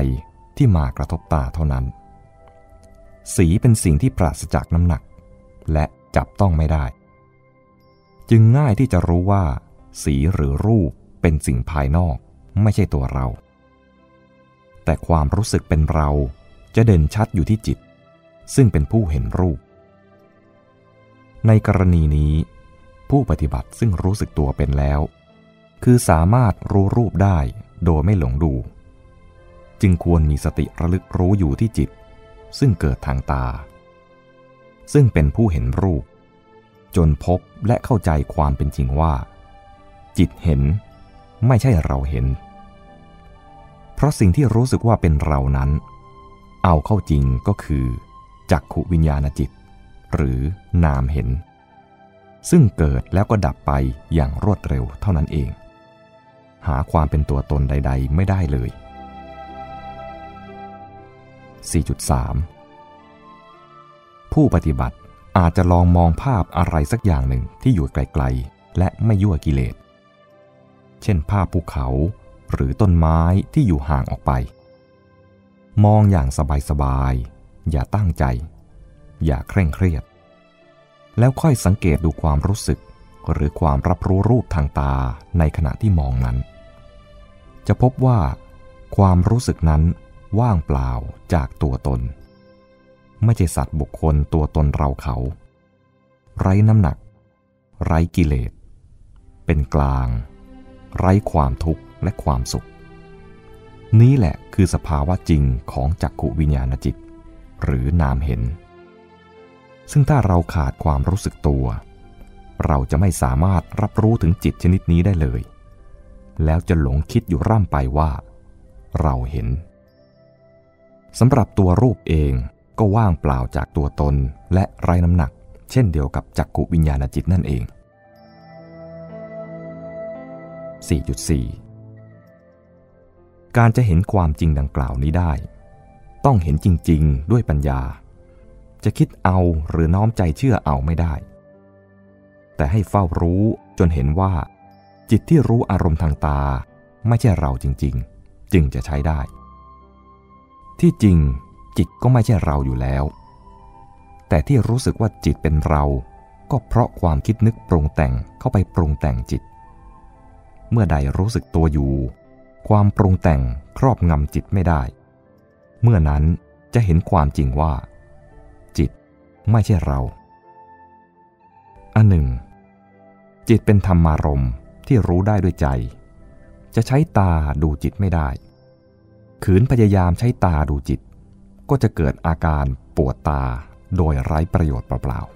ที่มากระทบตาเท่านั้น สีเป็นสิ่งที่ปราศจากน้ำหนัก และจับต้องไม่ได้ จึงง่ายที่จะรู้ว่า สีหรือรูปเป็นสิ่งภายนอกไม่ใช่ตัวเรา แต่ความรู้สึกเป็นเราจะเด่นชัดอยู่ที่จิต ซึ่งเป็นผู้เห็นรูป ในกรณีนี้ ผู้ปฏิบัติซึ่งรู้สึกตัวเป็นแล้ว คือสามารถรู้รูปได้โดยไม่หลงดู จึงควรมีสติระลึกรู้อยู่ที่จิต ซึ่งเกิดทางตา ซึ่งเป็นผู้เห็นรูป จนพบและเข้าใจความเป็นจริงว่า จิตเห็นไม่ใช่เราเห็น เพราะสิ่งที่รู้สึกว่าเป็นเรานั้น เอาเข้าจริงก็คือจักขุวิญญาณจิต หรือนามเห็น ซึ่งเกิดแล้วก็ดับไปอย่างรวดเร็วเท่านั้นเอง หาความเป็นตัวตนใด ๆ ไม่ได้เลย 4.3 ผู้ปฏิบัติอาจจะลองมองภาพอะไรสักอย่างหนึ่งที่อยู่ไกลๆ และไม่ยั่วกิเลส เช่นภาพภูเขาหรือต้นไม้ที่อยู่ห่างออกไป มองอย่างสบายๆ อย่าตั้งใจ อย่าเคร่งเครียด แล้วค่อยสังเกตดูความรู้สึกหรือความรับรู้รูปทางตาในขณะที่มองนั้น จะพบว่าความรู้สึกนั้น ว่างเปล่าจากตัวตน ไม่ใช่สัตว์บุคคลตัวตนเราเขา ไร้น้ำหนัก ไร้กิเลส เป็นกลาง ไร้ความทุกข์และความสุข นี้แหละคือสภาวะจริงของจักขุวิญญาณจิต หรือนามเห็น ซึ่งถ้าเราขาดความรู้สึกตัว เราจะไม่สามารถรับรู้ถึงจิตชนิดนี้ได้เลย แล้วจะหลงคิดอยู่ร่ำไปว่า เราเห็น สำหรับตัวรูปเองก็ว่างเปล่าจากตัวตนและไร้น้ำหนัก เช่นเดียวกับจักกุวิญญาณจิตนั่นเอง 4.4 การจะเห็นความจริงดังกล่าวนี้ได้ ต้องเห็นจริงๆ ด้วยปัญญา จะคิดเอาหรือน้อมใจเชื่อเอาไม่ได้ แต่ให้เฝ้ารู้จนเห็นว่า จิตที่รู้อารมณ์ทางตา ไม่ใช่เราจริงๆ จึงจะใช้ได้ ที่จริงจิตก็ไม่ใช่เราอยู่แล้ว แต่ที่รู้สึกว่าจิตเป็นเรา ก็เพราะความคิดนึกปรุงแต่งเข้าไปปรุงแต่งจิต เมื่อใดรู้สึกตัวอยู่ ความปรุงแต่งครอบงำจิตไม่ได้ เมื่อนั้นจะเห็นความจริงว่า จิตไม่ใช่เรา อันหนึ่ง จิตเป็นธรรมารมที่รู้ได้ด้วยใจ จะใช้ตาดูจิตไม่ได้ ขืนพยายามใช้ตาดูจิต ก็จะเกิดอาการปวดตาโดยไร้ประโยชน์เปล่าๆ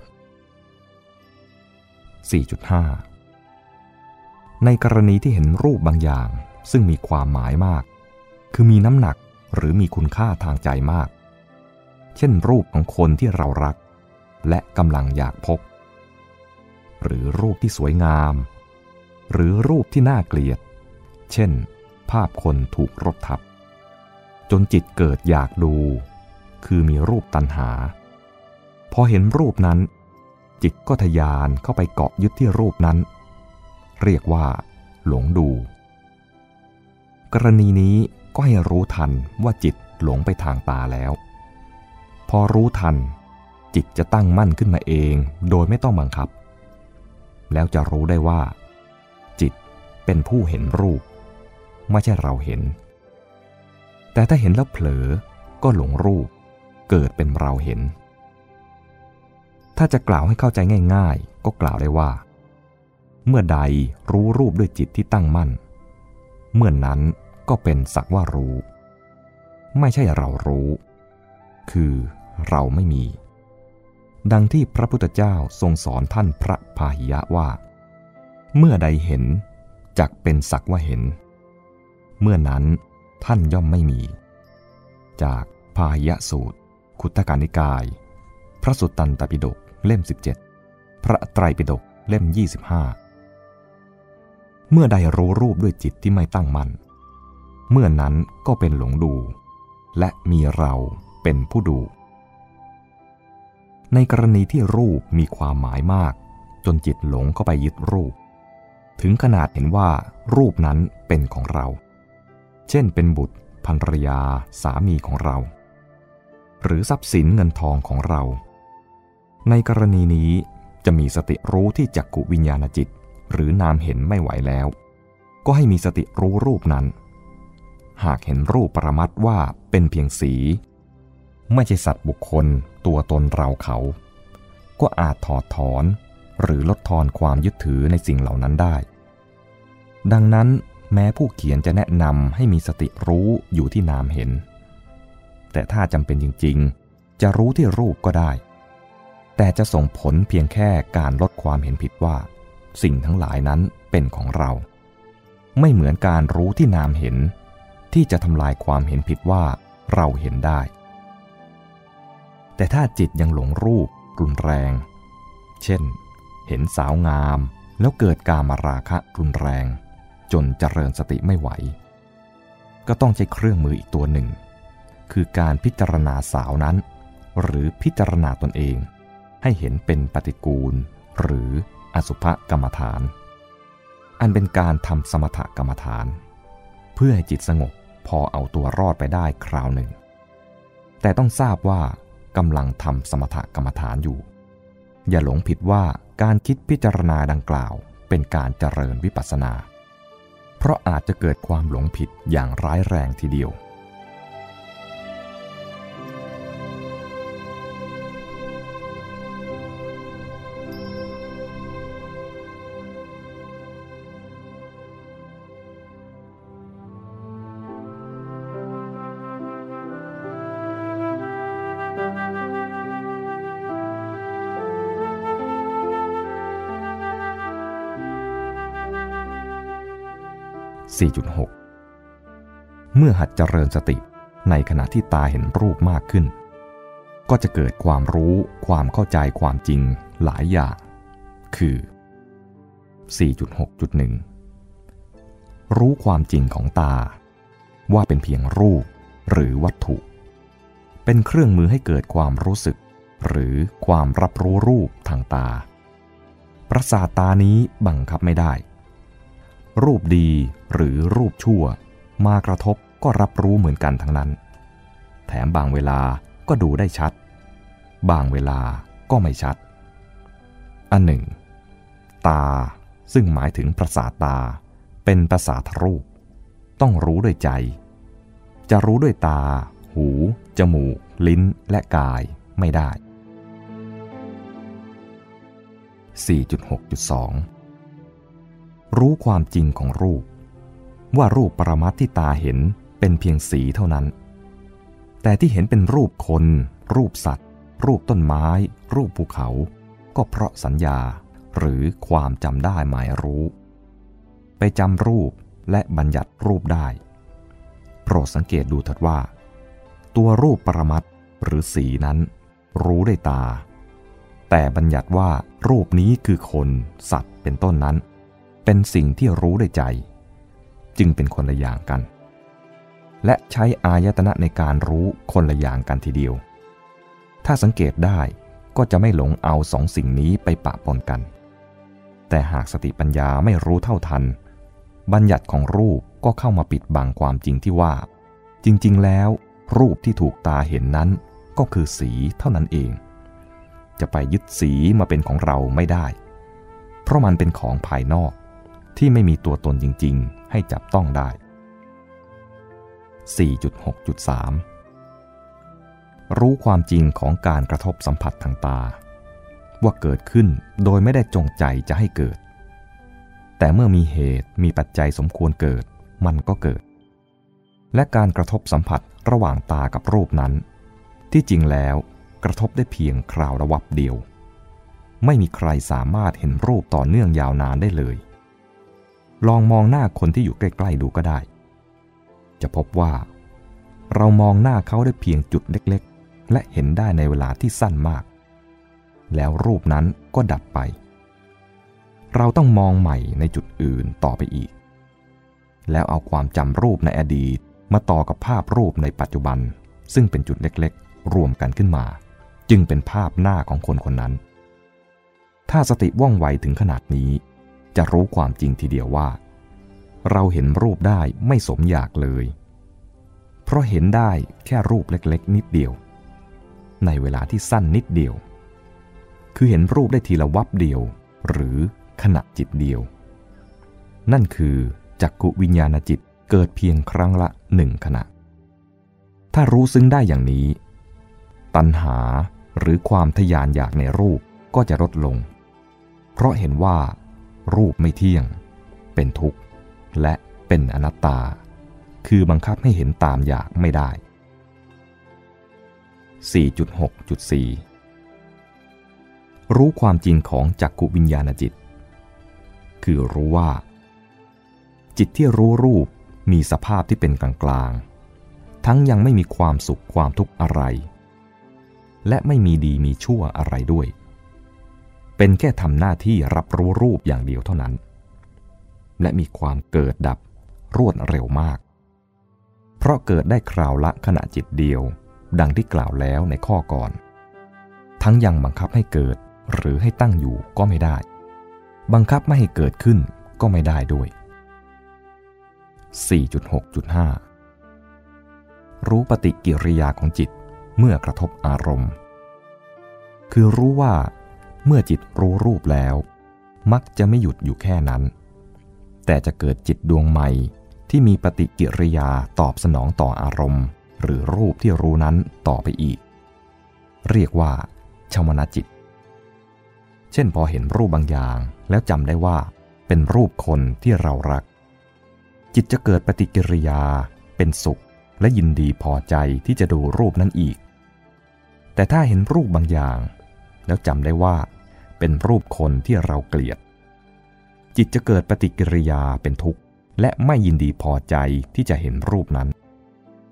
4.5 ในกรณีที่เห็นรูปบางอย่างซึ่งมีความหมายมาก คือมีน้ำหนักหรือมีคุณค่าทางใจมาก เช่นรูปของคนที่เรารัก และกำลังอยากพบ หรือรูปที่สวยงาม หรือรูปที่น่าเกลียด เช่น ภาพคนถูกรถทับ จนจิตเกิดอยากดู คือมีรูปตัณหา พอเห็นรูปนั้น จิตก็ทยานเข้าไปเกาะยึดที่รูปนั้น เรียกว่า หลงดู กรณีนี้ก็ให้รู้ทันว่าจิตหลงไปทางตาแล้ว พอรู้ทัน จิตจะตั้งมั่นขึ้นมาเองโดยไม่ต้องบังคับ แล้วจะรู้ได้ว่า จิตเป็นผู้เห็นรูป ไม่ใช่เราเห็น แต่ถ้าเห็นแล้วเผลอก็หลงรูป เกิดเป็นเราเห็น ถ้าจะกล่าวให้เข้าใจง่าย ๆ ก็กล่าวได้ว่า เมื่อใดรู้รูปด้วยจิตที่ตั้งมั่น เมื่อนนั้นก็เป็นสักว่ารู้ ไม่ใช่เรารู้ คือเราไม่มี ดังที่พระพุทธเจ้าทรงสอนท่านพระพาหิยะว่า เมื่อใดเห็นจักเป็นสักว่าเห็น เมื่อนั้น ท่านย่อมไม่มี จากพาหยะสูตร คุตการนิกาย พระสุตตันตปิฎกเล่ม 17 พระไตรปิฎกเล่ม 25 เมื่อใดรู้รูปด้วยจิตที่ไม่ตั้งมั่น เมื่อนั้นก็เป็นหลงดู และมีเราเป็นผู้ดู ในกรณีที่รูปมีความหมายมาก จนจิตหลงเข้าไปยึดรูป ถึงขนาดเห็นว่ารูปนั้นเป็นของเรา เช่นเป็นบุตรภรรยาสามีของเรา หรือทรัพย์สินเงินทองของเรา ในกรณีนี้จะมีสติรู้ที่จักกุวิญญาณจิต หรือนามเห็นไม่ไหวแล้ว ก็ให้มีสติรู้รูปนั้น หากเห็นรูปประมัดว่าเป็นเพียงสี ไม่ใช่สัตว์บุคคลตัวตนเราเขา ก็อาจถอดถอนหรือลดทอนความยึดถือในสิ่งเหล่านั้นได้ ดังนั้น แม้ผู้เขียนจะแนะนำให้มีสติรู้อยู่ที่นามเห็น แต่ถ้าจำเป็นจริงๆ จะรู้ที่รูปก็ได้ แต่จะส่งผลเพียงแค่การลดความเห็นผิดว่า สิ่งทั้งหลายนั้นเป็นของเรา ไม่เหมือนการรู้ที่นามเห็น ที่จะทำลายความเห็นผิดว่าเราเห็นได้ แต่ถ้าจิตยังหลงรูปรุนแรง เช่น เห็นสาวงามแล้วเกิดการมาราคะรุนแรง จนเจริญสติไม่ไหว ก็ต้องใช้เครื่องมืออีกตัวหนึ่ง คือการพิจารณาสาวนั้น หรือพิจารณาตนเอง ให้เห็นเป็นปฏิกูล หรืออสุภกรรมฐาน อันเป็นการทำสมถกรรมฐาน เพื่อให้จิตสงบพอเอาตัวรอดไปได้คราวหนึ่ง แต่ต้องทราบว่ากำลังทำสมถกรรมฐานอยู่ อย่าหลงผิดว่าการคิดพิจารณาดังกล่าว เป็นการเจริญวิปัสสนา เพราะอาจจะเกิดความหลงผิดอย่างร้ายแรงทีเดียว 4.6 เมื่อหัดเจริญสติในขณะที่ตาเห็นรูปมากขึ้น ก็จะเกิดความรู้ความเข้าใจความจริงหลายอย่าง คือ 4.6.1 รู้ความจริงของตา ว่าเป็นเพียงรูปหรือวัตถุ เป็นเครื่องมือให้เกิดความรู้สึก หรือความรับรู้รูปทางตา ประสาทตานี้บังคับไม่ได้ รูปดีหรือรูปชั่ว มากระทบก็รับรู้เหมือนกันทั้งนั้น แถมบางเวลาก็ดูได้ชัด บางเวลาก็ไม่ชัด อันหนึ่ง ตาซึ่งหมายถึงประสาตา เป็นประสาทรูป ต้องรู้ด้วยใจ จะรู้ด้วยตา หู จมูก ลิ้นและกายไม่ได้ 4.6.2 รู้ความจริงของรูป ว่ารูปปรมัตที่ตาเห็นเป็นเพียงสีเท่านั้น แต่ที่เห็นเป็นรูปคน รูปสัตว์ รูปต้นไม้ รูปภูเขา ก็เพราะสัญญาหรือความจำได้หมายรู้ ไปจำรูปและบัญญัติรูปได้ โปรดสังเกตดูเถิดว่า ตัวรูปปรมัตหรือสีนั้น รู้ได้ตา แต่บัญญัติว่ารูปนี้คือคนสัตว์เป็นต้นนั้น เป็นสิ่งที่รู้ได้ใจ จึงเป็นคนละอย่างกัน และใช้อายตนะในการรู้คนละอย่างกันทีเดียว ถ้าสังเกตได้ก็จะไม่หลงเอาสองสิ่งนี้ไปปะปนกัน แต่หากสติปัญญาไม่รู้เท่าทัน บัญญัติของรูปก็เข้ามาปิดบังความจริงที่ว่า จริงๆ แล้ว รูปที่ถูกตาเห็นนั้นก็คือสีเท่านั้นเอง จะไปยึดสีมาเป็นของเราไม่ได้ เพราะมันเป็นของภายนอก ที่ไม่มีตัวตนจริงๆ ให้จับต้องได้ 4.6.3 รู้ความจริงของการกระทบสัมผัสทางตา ว่าเกิดขึ้นโดยไม่ได้จงใจจะให้เกิด แต่เมื่อมีเหตุมีปัจจัยสมควรเกิด มันก็เกิด และการกระทบสัมผัสระหว่างตากับรูปนั้น ที่จริงแล้วกระทบได้เพียงคราวระวับเดียว ไม่มีใครสามารถเห็นรูปต่อเนื่องยาวนานได้เลย ลองมองหน้าคนที่อยู่ใกล้ๆดูก็ได้ จะพบว่า เรามองหน้าเขาได้เพียงจุดเล็กๆ และเห็นได้ในเวลาที่สั้นมาก แล้วรูปนั้นก็ดับไป เราต้องมองใหม่ในจุดอื่นต่อไปอีก แล้วเอาความจำรูปในอดีตมาต่อกับภาพรูปในปัจจุบัน ซึ่งเป็นจุดเล็กๆ รวมกันขึ้นมา จึงเป็นภาพหน้าของคนคนนั้น ถ้าสติว่องไวถึงขนาดนี้ จะรู้ความจริงทีเดียวว่า เราเห็นรูปได้ไม่สมอยากเลย เพราะเห็นได้แค่รูปเล็กๆ นิดเดียว ในเวลาที่สั้นนิดเดียว คือเห็นรูปได้ทีละวับเดียว หรือขณะจิตเดียว นั่นคือจักกุวิญญาณจิตเกิดเพียงครั้งละหนึ่งขณะ ถ้ารู้ซึ้งได้อย่างนี้ ตัณหาหรือความทยานอยากในรูปก็จะลดลง เพราะเห็นว่า รูปไม่เที่ยง เป็นทุกข์ และเป็นอนัตตา คือบังคับให้เห็นตามอยากไม่ได้ 4.6.4 รู้ความจริงของจักกุวิญญาณจิต คือรู้ว่า จิตที่รู้รูปมีสภาพที่เป็นกลางกลางทั้งยังไม่มีความสุขความทุกข์อะไร และไม่มีดีมีชั่วอะไรด้วย เป็นแค่ทำหน้าที่รับรู้รูปอย่างเดียวเท่านั้น และมีความเกิดดับรวดเร็วมาก เพราะเกิดได้คราวละขณะจิตเดียว ดังที่กล่าวแล้วในข้อก่อน ทั้งยังบังคับให้เกิดหรือให้ตั้งอยู่ก็ไม่ได้ บังคับไม่ให้เกิดขึ้นก็ไม่ได้ด้วย 4.6.5 รู้ปฏิกิริยาของจิตเมื่อกระทบอารมณ์ คือรู้ว่า เมื่อจิตรู้รูปแล้ว มักจะไม่หยุดอยู่แค่นั้น แต่จะเกิดจิตดวงใหม่ที่มีปฏิกิริยาตอบสนองต่ออารมณ์ หรือรูปที่รู้นั้นต่อไปอีก เรียกว่าชวนาจิต เช่นพอเห็นรูปบางอย่าง แล้วจำได้ว่า เป็นรูปคนที่เรารัก จิตจะเกิดปฏิกิริยา เป็นสุข และยินดีพอใจที่จะดูรูปนั้นอีก แต่ถ้าเห็นรูปบางอย่าง แล้วจำได้ว่า เป็นรูปคนที่เราเกลียด จิตจะเกิดปฏิกิริยาเป็นทุกข์ และไม่ยินดีพอใจที่จะเห็นรูปนั้น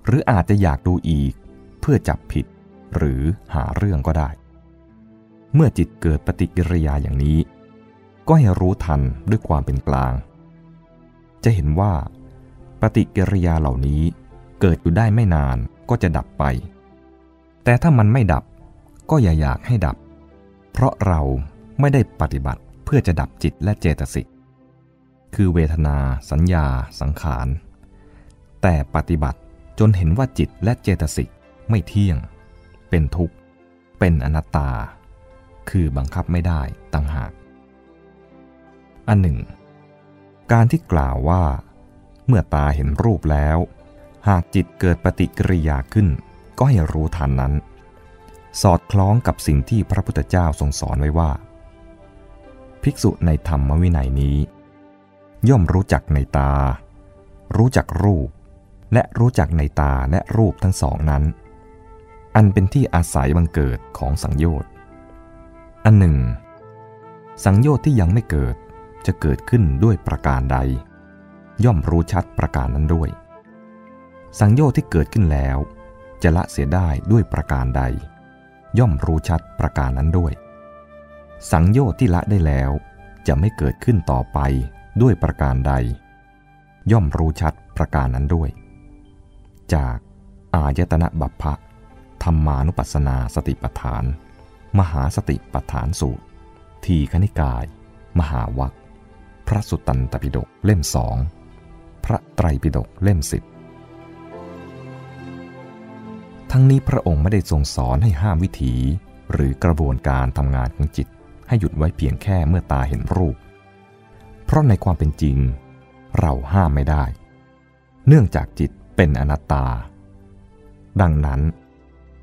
หรืออาจจะอยากดูอีก เพื่อจับผิด หรือหาเรื่องก็ได้ เมื่อจิตเกิดปฏิกิริยาอย่างนี้ ก็ให้รู้ทันด้วยความเป็นกลาง จะเห็นว่า ปฏิกิริยาเหล่านี้เกิดอยู่ได้ไม่นานก็จะดับไป แต่ถ้ามันไม่ดับก็อย่าอยากให้ดับ เพราะเราไม่ได้ปฏิบัติเพื่อจะดับจิตและเจตสิก คือเวทนา สัญญา สังขาร แต่ปฏิบัติจนเห็นว่าจิตและเจตสิกไม่เที่ยง เป็นทุกข์ เป็นอนัตตา คือบังคับไม่ได้ต่างหาก อันหนึ่ง การที่กล่าวว่า เมื่อตาเห็นรูปแล้ว หากจิตเกิดปฏิกิริยาขึ้น ก็ให้รู้ทันนั้น สอดคล้องกับสิ่งที่พระพุทธเจ้าทรงสอนไว้ว่า ภิกษุในธรรมวินัยนี้ ย่อมรู้จักในตา รู้จักรูป และรู้จักในตาและรูปทั้งสองนั้น อันเป็นที่อาศัยบังเกิดของสังโยชน์อันหนึ่ง สังโยชน์ที่ยังไม่เกิดจะเกิดขึ้นด้วยประการใด ย่อมรู้ชัดประการนั้นด้วย สังโยชน์ที่เกิดขึ้นแล้ว จะละเสียได้ด้วยประการใด ย่อมรู้ชัดประการนั้นด้วย สังโยชน์ที่ละได้แล้วจะไม่เกิดขึ้นต่อไปด้วยประการใด ย่อมรู้ชัดประการนั้นด้วย จากอายตนะบัพพะธรรมานุปัสสนาสติปัฏฐาน มหาสติปัฏฐานสูตร ทีคณิกาย มหาวัคพระสุตตันตปิฎกเล่มสองพระไตรปิฎกเล่มสิบ ทั้งนี้พระองค์ไม่ได้ทรงสอนให้ห้ามวิถี หรือกระบวนการทำงานของจิต ให้หยุดไว้เพียงแค่เมื่อตาเห็นรูป เพราะในความเป็นจริง เราห้ามไม่ได้ เนื่องจากจิตเป็นอนัตตา ดังนั้น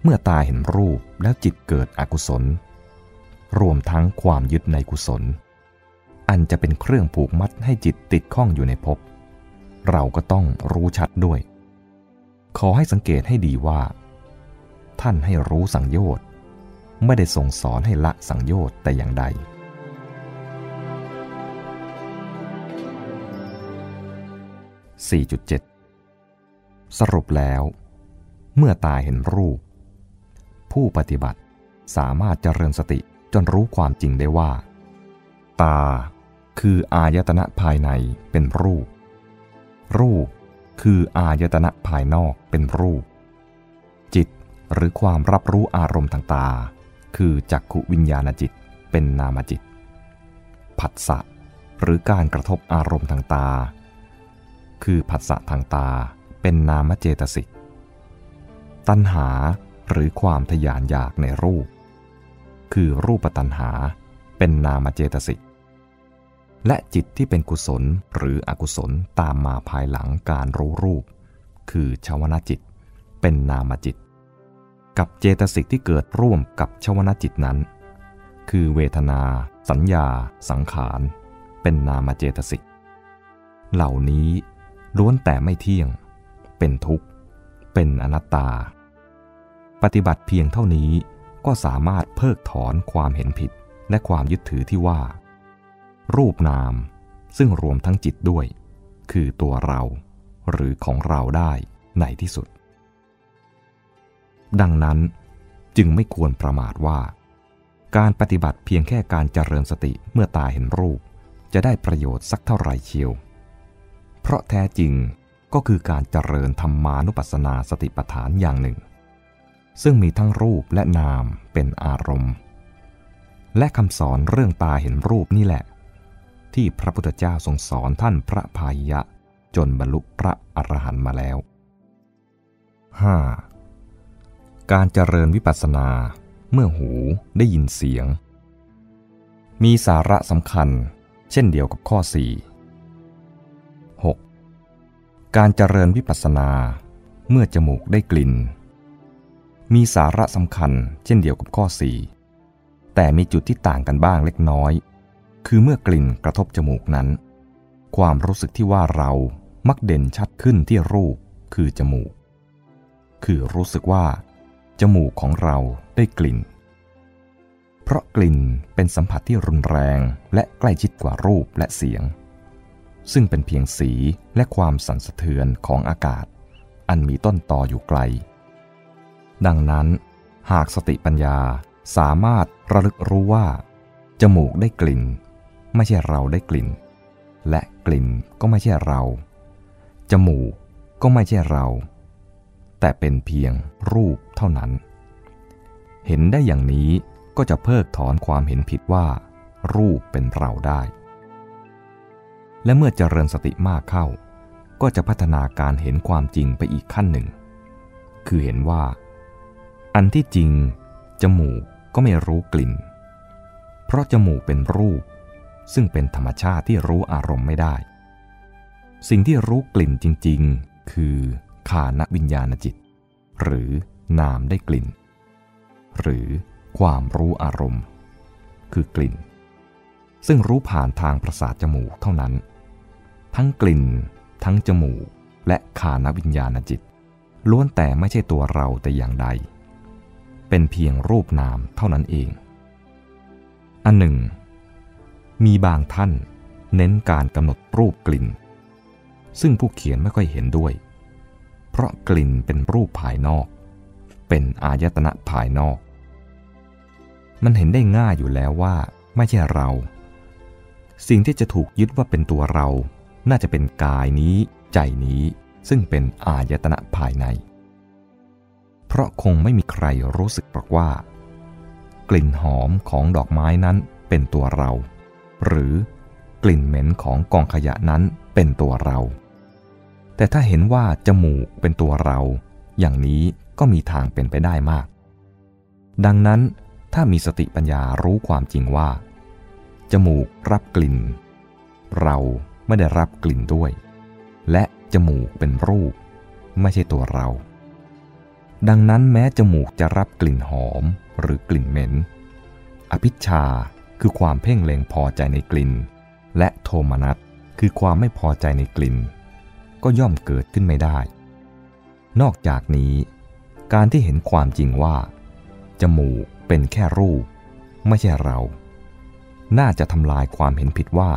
เมื่อตาเห็นรูปแล้วจิตเกิดอกุศล รวมทั้งความยึดในกุศล อันจะเป็นเครื่องผูกมัดให้จิตติดข้องอยู่ในภพเราก็ต้องรู้ชัดด้วย ขอให้สังเกตให้ดีว่า ท่านให้รู้สังโยชน์ ไม่ได้ส่งสอนให้ละสังโยชน์แต่อย่างใด 4.7 สรุปแล้ว เมื่อตาเห็นรูป ผู้ปฏิบัติสามารถเจริญสติจนรู้ความจริงได้ว่า ตาคืออายตนะภายในเป็นรูป รูปคืออายตนะภายนอกเป็นรูป หรือความรับรู้อารมณ์ทางตาคือจักขุวิญญาณจิต เป็นนามจิต ผัสสะหรือการกระทบอารมณ์ทางตา คือผัสสะทางตา เป็นนามเจตสิก ตัณหาหรือความทยานอยากในรูป คือรูปตัณหา เป็นนามเจตสิก และจิตที่เป็นกุศลหรืออกุศลตามมาภายหลังการรู้รูป คือชาวนาจิต เป็นนามจิต กับเจตสิกที่เกิดร่วมกับชาวนาจิตนั้น คือเวทนา สัญญา สังขาร เป็นนามเจตสิก เหล่านี้ล้วนแต่ไม่เที่ยง เป็นทุกข์ เป็นอนัตตา ปฏิบัติเพียงเท่านี้ก็สามารถเพิกถอนความเห็นผิดและความยึดถือที่ว่า รูปนามซึ่งรวมทั้งจิตด้วย คือตัวเราหรือของเราได้ในที่สุด ดังนั้นจึงไม่ควรประมาทว่า การปฏิบัติเพียงแค่การเจริญสติเมื่อตาเห็นรูป จะได้ประโยชน์สักเท่าไรเชียว เพราะแท้จริงก็คือการเจริญธรรมานุปัสสนาสติปัฏฐานอย่างหนึ่ง ซึ่งมีทั้งรูปและนามเป็นอารมณ์ และคำสอนเรื่องตาเห็นรูปนี่แหละ ที่พระพุทธเจ้าทรงสอนท่านพระพายะจนบรรลุพระอรหันต์มาแล้ว 5. การเจริญวิปัสสนาเมื่อหูได้ยินเสียง มีสาระสำคัญเช่นเดียวกับข้อ 4 6. การเจริญวิปัสสนาเมื่อจมูกได้กลิ่น มีสาระสำคัญเช่นเดียวกับข้อ 4 แต่มีจุดที่ต่างกันบ้างเล็กน้อย คือเมื่อกลิ่นกระทบจมูกนั้น ความรู้สึกที่ว่าเรามักเด่นชัดขึ้นที่รูปคือจมูก คือรู้สึกว่า จมูกของเราได้กลิ่น เพราะกลิ่นเป็นสัมผัสที่รุนแรงและใกล้ชิดกว่ารูปและเสียง ซึ่งเป็นเพียงสีและความสั่นสะเทือนของอากาศ อันมีต้นต่ออยู่ไกล ดังนั้น หากสติปัญญาสามารถระลึกรู้ว่า จมูกได้กลิ่น ไม่ใช่เราได้กลิ่น และกลิ่นก็ไม่ใช่เรา จมูกก็ไม่ใช่เรา แต่เป็นเพียงรูป เท่านั้น เห็นได้อย่างนี้ก็จะเพิกถอนความเห็นผิดว่า รูปเป็นเราได้ และเมื่อเจริญสติมากเข้า ก็จะพัฒนาการเห็นความจริงไปอีกขั้นหนึ่ง คือเห็นว่า อันที่จริง จมูกก็ไม่รู้กลิ่น เพราะจมูกเป็นรูป ซึ่งเป็นธรรมชาติที่รู้อารมณ์ไม่ได้ สิ่งที่รู้กลิ่นจริง ๆ คือขานวิญญาณจิต หรือ นามได้กลิ่น หรือความรู้อารมณ์ คือกลิ่น ซึ่งรู้ผ่านทางประสาทจมูกเท่านั้น ทั้งกลิ่น ทั้งจมูก และขานวิญญาณจิต ล้วนแต่ไม่ใช่ตัวเราแต่อย่างใด เป็นเพียงรูปนามเท่านั้นเอง อันหนึ่ง มีบางท่านเน้นการกำหนดรูปกลิ่น ซึ่งผู้เขียนไม่ค่อยเห็นด้วย เพราะกลิ่นเป็นรูปภายนอก เป็นอายตนะภายนอก มันเห็นได้ง่ายอยู่แล้วว่าไม่ใช่เรา สิ่งที่จะถูกยึดว่าเป็นตัวเรา น่าจะเป็นกายนี้ใจนี้ซึ่งเป็นอายตนะภายใน เพราะคงไม่มีใครรู้สึกหรอกว่า กลิ่นหอมของดอกไม้นั้นเป็นตัวเรา หรือกลิ่นเหม็นของกองขยะนั้นเป็นตัวเรา แต่ถ้าเห็นว่าจมูกเป็นตัวเรา อย่างนี้ ก็มีทางเป็นไปได้มาก ดังนั้นถ้ามีสติปัญญารู้ความจริงว่า จมูกรับกลิ่น เราไม่ได้รับกลิ่นด้วย และจมูกเป็นรูป ไม่ใช่ตัวเรา ดังนั้นแม้จมูกจะรับกลิ่นหอมหรือกลิ่นเหม็น อภิชาคือความเพ่งเล็งพอใจในกลิ่น และโทมนัสคือความไม่พอใจในกลิ่น ก็ย่อมเกิดขึ้นไม่ได้ นอกจากนี้ การที่เห็นความจริงว่า จมูกเป็นแค่รูป ไม่ใช่เรา น่าจะทำลายความเห็นผิดว่า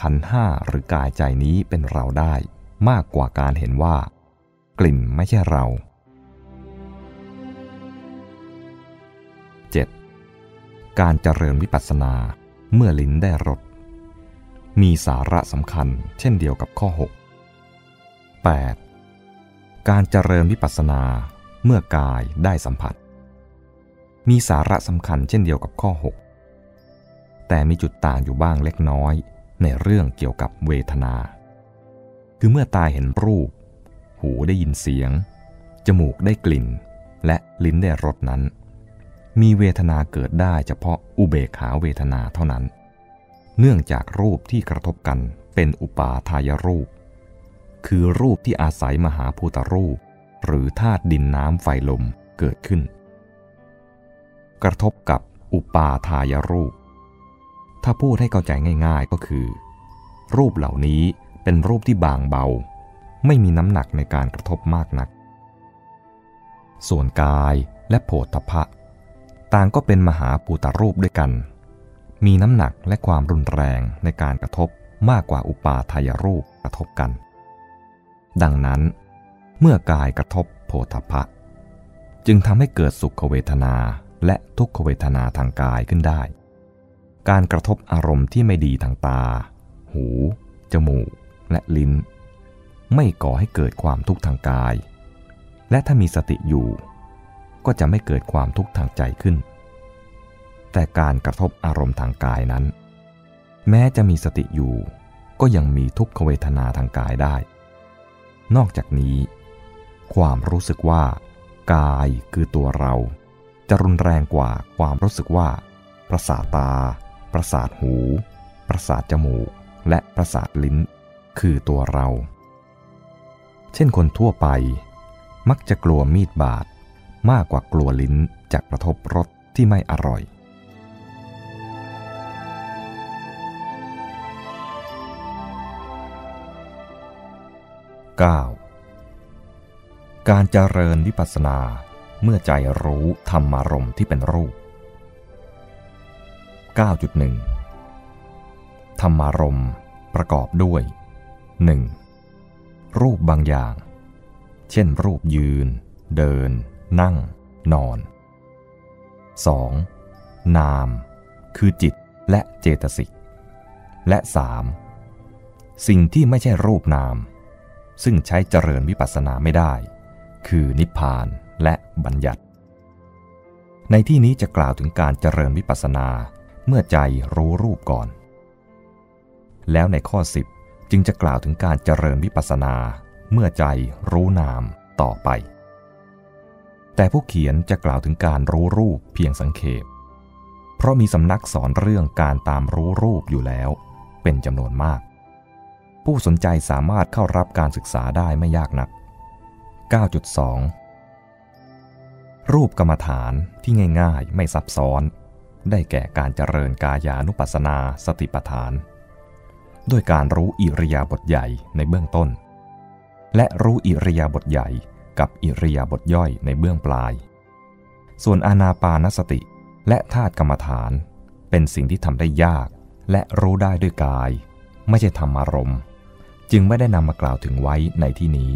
ขันห้าหรือกายใจนี้เป็นเราได้ มากกว่าการเห็นว่า กลิ่นไม่ใช่เรา 7. การเจริญวิปัสสนาเมื่อลิ้นได้รสมีสาระสำคัญเช่นเดียวกับข้อ 6 8. การเจริญวิปัสสนา เมื่อกายได้สัมผัส มีสาระสำคัญเช่นเดียวกับข้อ 6 แต่มีจุดต่างอยู่บ้างเล็กน้อยในเรื่องเกี่ยวกับเวทนา คือเมื่อตาเห็นรูป หูได้ยินเสียง จมูกได้กลิ่น และลิ้นได้รสนั้น มีเวทนาเกิดได้เฉพาะอุเบกขาเวทนาเท่านั้น เนื่องจากรูปที่กระทบกันเป็นอุปาทายรูป คือรูปที่อาศัยมหาภูตรูป หรือธาตุดินน้ำไฟลมเกิดขึ้น กระทบกับอุปาทายรูป ถ้าพูดให้เข้าใจง่าย ๆก็คือ รูปเหล่านี้เป็นรูปที่บางเบา ไม่มีน้ำหนักในการกระทบมากนัก ส่วนกายและโผฏฐะต่างก็เป็นมหาปูตรูปด้วยกัน มีน้ำหนักและความรุนแรงในการกระทบมากกว่าอุปาทายรูปกระทบกัน ดังนั้น เมื่อกายกระทบโผฏฐะจึงทำให้เกิดสุขเวทนาและทุกขเวทนาทางกายขึ้นได้ การกระทบอารมณ์ที่ไม่ดีทางตา หู จมูก และลิ้น ไม่ก่อให้เกิดความทุกข์ทางกาย และถ้ามีสติอยู่ ก็จะไม่เกิดความทุกข์ทางใจขึ้น แต่การกระทบอารมณ์ทางกายนั้น แม้จะมีสติอยู่ ก็ยังมีทุกขเวทนาทางกายได้ นอกจากนี้ ความรู้สึกว่า กายคือตัวเรา จะรุนแรงกว่าความรู้สึกว่า ประสาทตา ประสาทหู ประสาทจมูก และประสาทลิ้น คือตัวเรา เช่นคนทั่วไป มักจะกลัวมีดบาดมากกว่ากลัวลิ้นจากกระทบรสที่ไม่อร่อย 9. การเจริญวิปัสสนาเมื่อใจรู้ธรรมารมที่เป็นรูป 9.1 ธรรมารมประกอบด้วย 1. รูปบางอย่าง เช่นรูปยืน เดิน นั่ง นอน 2. นาม คือจิตและเจตสิก และ 3. สิ่งที่ไม่ใช่รูปนาม ซึ่งใช้เจริญวิปัสสนาไม่ได้ คือนิพพานและบัญญัติ ในที่นี้จะกล่าวถึงการเจริญวิปัสสนาเมื่อใจรู้รูปก่อน แล้วในข้อ 10 จึงจะกล่าวถึงการเจริญวิปัสสนาเมื่อใจรู้นามต่อไป แต่ผู้เขียนจะกล่าวถึงการรู้รูปเพียงสังเขป เพราะมีสำนักสอนเรื่องการตามรู้รูปอยู่แล้ว เป็นจำนวนมาก ผู้สนใจสามารถเข้ารับการศึกษาได้ไม่ยากนัก 9.2 รูปกรรมฐานที่ง่ายๆ ไม่ซับซ้อน ได้แก่การเจริญกายานุปัสสนาสติปัฏฐาน ด้วยการรู้อิริยาบถใหญ่ในเบื้องต้น และรู้อิริยาบถใหญ่กับอิริยาบถย่อยในเบื้องปลาย ส่วนอานาปานสติและธาตุกรรมฐาน เป็นสิ่งที่ทำได้ยากและรู้ได้ด้วยกาย ไม่ใช่ธรรมารมณ์ จึงไม่ได้นำมากล่าวถึงไว้ในที่นี้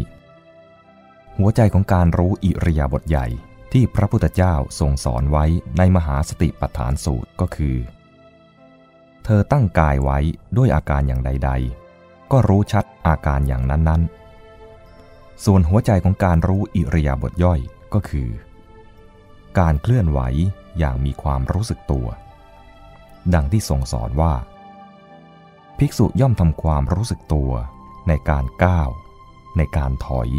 หัวใจของการรู้อิริยาบถใหญ่ที่พระพุทธเจ้าทรงสอนไว้ในมหาสติปัฏฐานสูตรก็คือ เธอตั้งกายไว้ด้วยอาการอย่างใด ๆ ก็รู้ชัดอาการอย่างนั้น ๆ ส่วนหัวใจของการรู้อิริยาบถย่อยก็คือ การเคลื่อนไหวอย่างมีความรู้สึกตัว ดังที่ทรงสอนว่า ภิกษุย่อมทำความรู้สึกตัวในการก้าว ในการถอย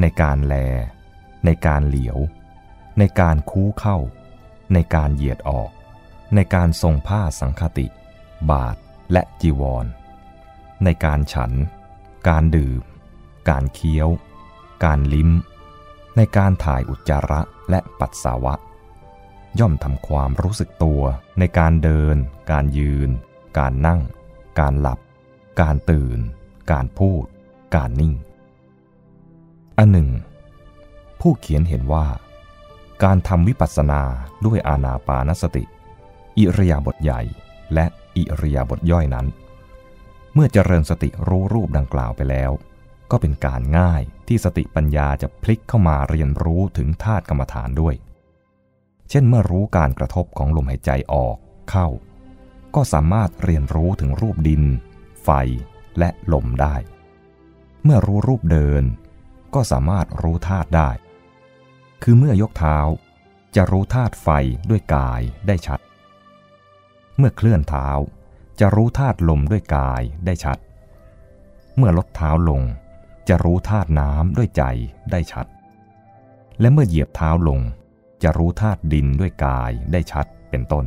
ในการแล ในการเหลียว ในการคู้เข้า ในการเหยียดออก ในการทรงผ้าสังคติ บาทและจีวร ในการฉัน การดื่ม การเคี้ยว การลิ้ม ในการถ่ายอุจจาระและปัสสาวะ ย่อมทำความรู้สึกตัวในการเดิน การยืน การนั่ง การหลับ การตื่น การพูด การนิ่ง อันหนึ่ง ผู้เขียนเห็นว่า การทำวิปัสสนาด้วยอานาปานสติ อิริยาบถใหญ่และอิริยาบถย่อยนั้น เมื่อเจริญสติรู้รูปดังกล่าวไปแล้ว ก็เป็นการง่ายที่สติปัญญาจะพลิกเข้ามาเรียนรู้ถึงธาตุกรรมฐานด้วย เช่นเมื่อรู้การกระทบของลมหายใจออกเข้า ก็สามารถเรียนรู้ถึงรูปดิน ไฟและลมได้ เมื่อรู้รูปเดิน ก็สามารถรู้ธาตุได้ คือเมื่อยกเท้าจะรู้ธาตุไฟด้วยกายได้ชัด เมื่อเคลื่อนเท้าจะรู้ธาตุลมด้วยกายได้ชัด เมื่อลดเท้าลงจะรู้ธาตุน้ำด้วยใจได้ชัด และเมื่อเหยียบเท้าลงจะรู้ธาตุดินด้วยกายได้ชัดเป็นต้น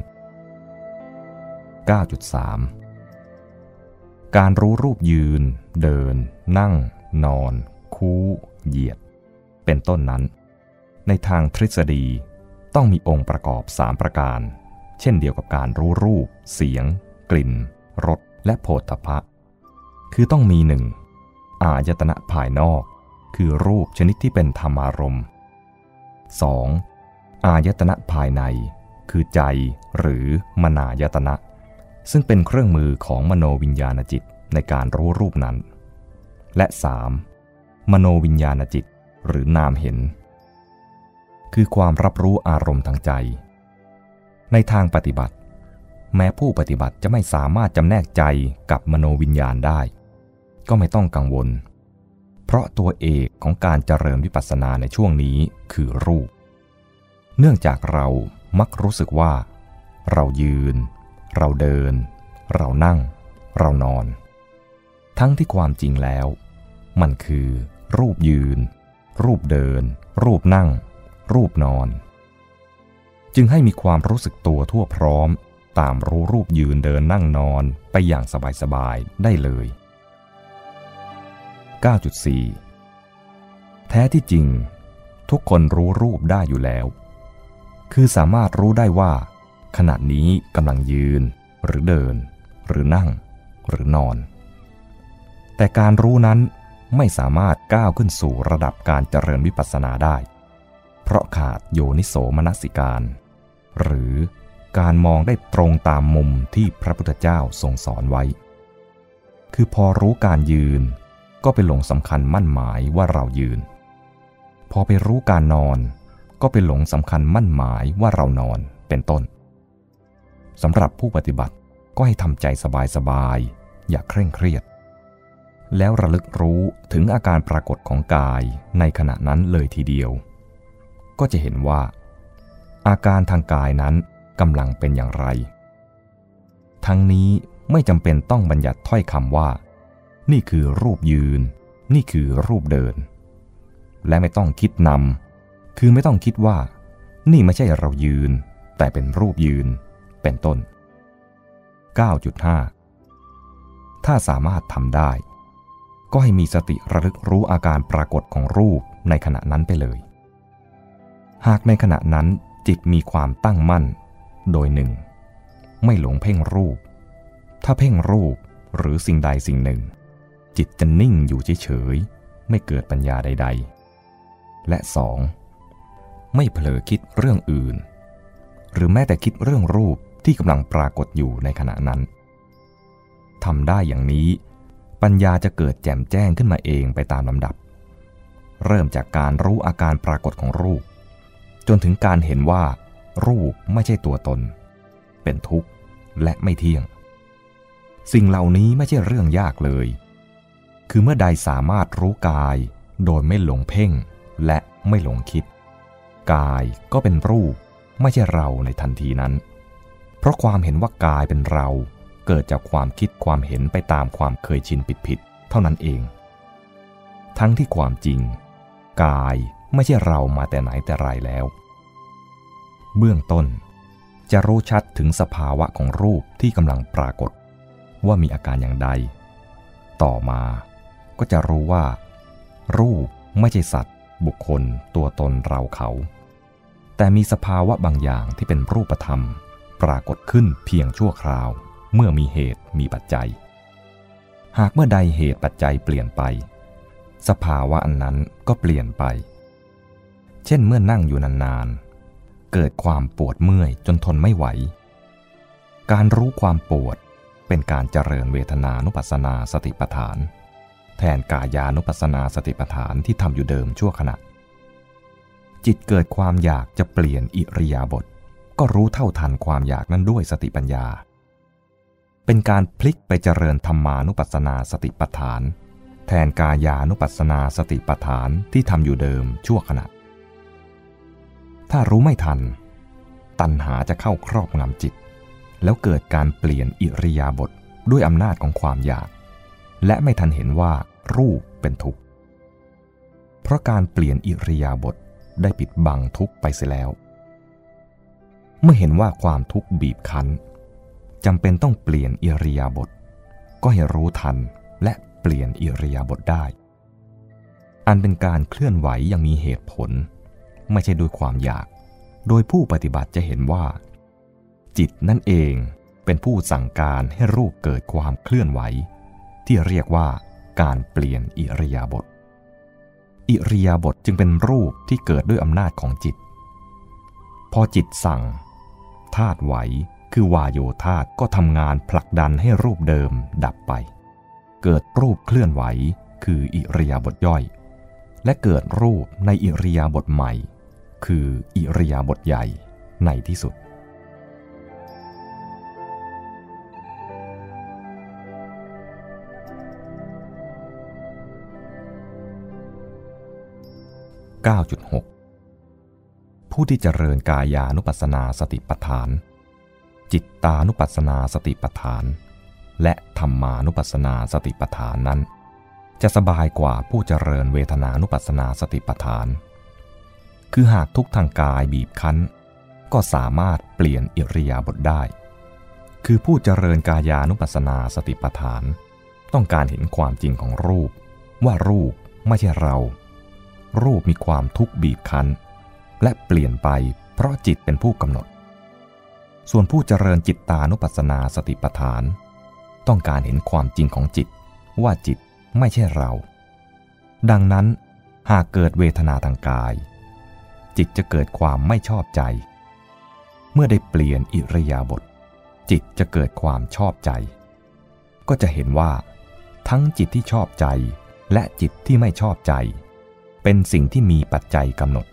9.3 การรู้รูปยืน เดิน นั่ง นอน คู้ เหยียด เป็นต้นนั้น ในทางทฤษฎีต้องมีองค์ประกอบสามประการ เช่นเดียวกับการรู้รูป เสียง กลิ่นรสและโผฏฐะคือต้องมีหนึ่งอายตนะภายนอก คือรูปชนิดที่เป็นธรรมารมณ์ 2. อายตนะภายใน คือใจหรือมนายตนะ ซึ่งเป็นเครื่องมือของมโนวิญญาณจิตในการรู้รูปนั้น และ 3. มโนวิญญาณจิต หรือนามเห็น คือความรับรู้อารมณ์ทางใจ ในทางปฏิบัติ แม้ผู้ปฏิบัติจะไม่สามารถจำแนกใจกับมโนวิญญาณได้ ก็ไม่ต้องกังวล เพราะตัวเอกของการเจริญวิปัสสนาในช่วงนี้คือรูป เนื่องจากเรามักรู้สึกว่า เรายืน เราเดิน เรานั่ง เรานอน ทั้งที่ความจริงแล้ว มันคือ รูปยืน รูปเดิน รูปนั่ง รูปนอน จึงให้มีความรู้สึกตัวทั่วพร้อม ตามรู้รูปยืนเดินนั่งนอนไปอย่างสบายๆได้เลย 9.4 แท้ที่จริง ทุกคนรู้รูปได้อยู่แล้ว คือสามารถรู้ได้ว่า ขณะนี้กำลังยืน หรือเดิน หรือนั่ง หรือนอน แต่การรู้นั้น ไม่สามารถก้าวขึ้นสู่ระดับการเจริญวิปัสสนาได้ เพราะขาดโยนิโสมนสิการ หรือการมองได้ตรงตามมุมที่พระพุทธเจ้าทรงสอนไว้ คือพอรู้การยืน ก็ไปหลงสำคัญมั่นหมายว่าเรายืน พอไปรู้การนอน ก็ไปหลงสำคัญมั่นหมายว่าเรานอนเป็นต้นสำหรับผู้ปฏิบัติก็ให้ทำใจสบายๆ อย่าเคร่งเครียด แล้วระลึกรู้ถึงอาการปรากฏของกายในขณะนั้นเลยทีเดียว ก็จะเห็นว่า อาการทางกายนั้นกำลังเป็นอย่างไร ทั้งนี้ไม่จำเป็นต้องบัญญัติถ้อยคำว่า นี่คือรูปยืน นี่คือรูปเดิน และไม่ต้องคิดนำคือไม่ต้องคิดว่า นี่ไม่ใช่เรายืน แต่เป็นรูปยืน เป็นต้น 9.5 ถ้าสามารถทำได้ ก็ให้มีสติระลึกรู้อาการปรากฏของรูปในขณะนั้นไปเลย หากในขณะนั้นจิตมีความตั้งมั่น โดยหนึ่ง ไม่หลงเพ่งรูป ถ้าเพ่งรูปหรือสิ่งใดสิ่งหนึ่ง จิตจะนิ่งอยู่เฉยๆ ไม่เกิดปัญญาใด ๆ และสองไม่เผลอคิดเรื่องอื่น หรือแม้แต่คิดเรื่องรูปที่กำลังปรากฏอยู่ในขณะนั้นทำได้อย่างนี้ ปัญญาจะเกิดแจ่มแจ้งขึ้นมาเองไปตามลำดับ เริ่มจากการรู้อาการปรากฏของรูป จนถึงการเห็นว่า รูปไม่ใช่ตัวตน เป็นทุกข์และไม่เที่ยง สิ่งเหล่านี้ไม่ใช่เรื่องยากเลย คือเมื่อใดสามารถรู้กาย โดยไม่หลงเพ่งและไม่หลงคิด กายก็เป็นรูปไม่ใช่เราในทันทีนั้น เพราะความเห็นว่ากายเป็นเรา เกิดจากความคิดความเห็นไปตามความเคยชินผิดๆเท่านั้นเอง ทั้งที่ความจริง กายไม่ใช่เรามาแต่ไหนแต่ไรแล้ว เบื้องต้น จะรู้ชัดถึงสภาวะของรูปที่กำลังปรากฏ ว่ามีอาการอย่างใด ต่อมาก็จะรู้ว่า รูปไม่ใช่สัตว์ บุคคล ตัวตนเราเขา แต่มีสภาวะบางอย่างที่เป็นรูปธรรม ปรากฏขึ้นเพียงชั่วคราว เมื่อมีเหตุมีปัจจัย หากเมื่อใดเหตุปัจจัยเปลี่ยนไป สภาวะอันนั้นก็เปลี่ยนไป เช่นเมื่อนั่งอยู่นานๆ เกิดความปวดเมื่อยจนทนไม่ไหว การรู้ความปวดเป็นการเจริญเวทนานุปัสสนาสติปัฏฐาน แทนกายานุปัสสนาสติปัฏฐานที่ทำอยู่เดิมชั่วขณะ จิตเกิดความอยากจะเปลี่ยนอิริยาบถก็รู้เท่าทันความอยากนั้นด้วยสติปัญญา เป็นการพลิกไปเจริญธรรมานุปัสสนาสติปัฏฐาน แทนกายานุปัสสนาสติปัฏฐานที่ทำอยู่เดิมชั่วขณะ ถ้ารู้ไม่ทัน ตัณหาจะเข้าครอบงำจิต แล้วเกิดการเปลี่ยนอิริยาบถด้วยอำนาจของความอยาก และไม่ทันเห็นว่ารูปเป็นทุกข์ เพราะการเปลี่ยนอิริยาบถได้ปิดบังทุกข์ไปเสียแล้ว เมื่อเห็นว่าความทุกข์บีบคั้น จำเป็นต้องเปลี่ยนอิริยาบถก็ให้รู้ทันและเปลี่ยนอิริยาบถได้ อันเป็นการเคลื่อนไหวยังมีเหตุผล ไม่ใช่ด้วยความอยาก โดยผู้ปฏิบัติจะเห็นว่า จิตนั่นเองเป็นผู้สั่งการให้รูปเกิดความเคลื่อนไหว ที่เรียกว่าการเปลี่ยนอิริยาบถอิริยาบถจึงเป็นรูปที่เกิดด้วยอำนาจของจิต พอจิตสั่งธาตุไหว คือวายโยธาตก็ทำงานผลักดันให้รูปเดิมดับไป เกิดรูปเคลื่อนไหว คืออิริยาบถย่อย และเกิดรูปในอิริยาบถใหม่ คืออิริยาบถใหญ่ในที่สุด 9.6 ผู้ที่เจริญกายานุปัสสนาสติปัฏฐาน จิตตานุปัสสนาสติปัฏฐาน และธรรมานุปัสสนาสติปัฏฐานนั้น จะสบายกว่าผู้เจริญเวทนานุปัสสนาสติปัฏฐาน คือหากทุกทางกายบีบคั้น ก็สามารถเปลี่ยนอิริยาบถได้ คือผู้เจริญกายานุปัสสนาสติปัฏฐาน ต้องการเห็นความจริงของรูป ว่ารูปไม่ใช่เรา รูปมีความทุกข์บีบคั้น และเปลี่ยนไปเพราะจิตเป็นผู้กำหนด ส่วนผู้เจริญจิตตานุปัสสนาสติปัฏฐาน ต้องการเห็นความจริงของจิตว่าจิตไม่ใช่เรา ดังนั้นหากเกิดเวทนาทางกาย จิตจะเกิดความไม่ชอบใจ เมื่อได้เปลี่ยนอิริยาบถจิตจะเกิดความชอบใจ ก็จะเห็นว่า ทั้งจิตที่ชอบใจและจิตที่ไม่ชอบใจ เป็นสิ่งที่มีปัจจัยกำหนด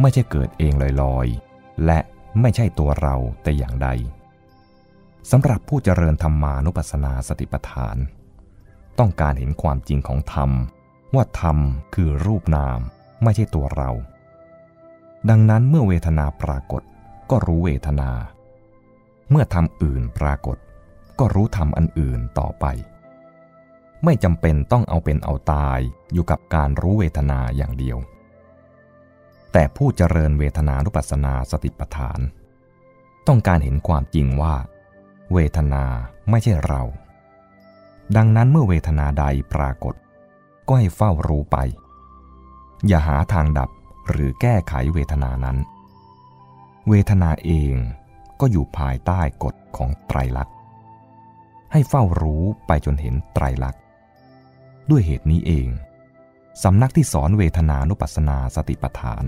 ไม่ใช่เกิดเองลอยๆ และ ไม่ใช่ตัวเราแต่อย่างใดสำหรับผู้เจริญธรรมานุปัสสนาสติปัฏฐาน ต้องการเห็นความจริงของธรรม ว่าธรรมคือรูปนาม ไม่ใช่ตัวเรา ดังนั้นเมื่อเวทนาปรากฏก็รู้เวทนา เมื่อธรรมอื่นปรากฏ ก็รู้ธรรมอันอื่นต่อไป ไม่จำเป็นต้องเอาเป็นเอาตายอยู่กับการรู้เวทนาอย่างเดียว แต่ผู้เจริญเวทนานุปัสสนาสติปัฏฐาน ต้องการเห็นความจริงว่า เวทนาไม่ใช่เรา ดังนั้นเมื่อเวทนาใดปรากฏ ก็ให้เฝ้ารู้ไป อย่าหาทางดับหรือแก้ไขเวทนานั้น เวทนาเองก็อยู่ภายใต้กฎของไตรลักษณ์ ให้เฝ้ารู้ไปจนเห็นไตรลักษณ์ ด้วยเหตุนี้เอง สำนักที่สอนเวทนานุปัสสนาสติปัฏฐาน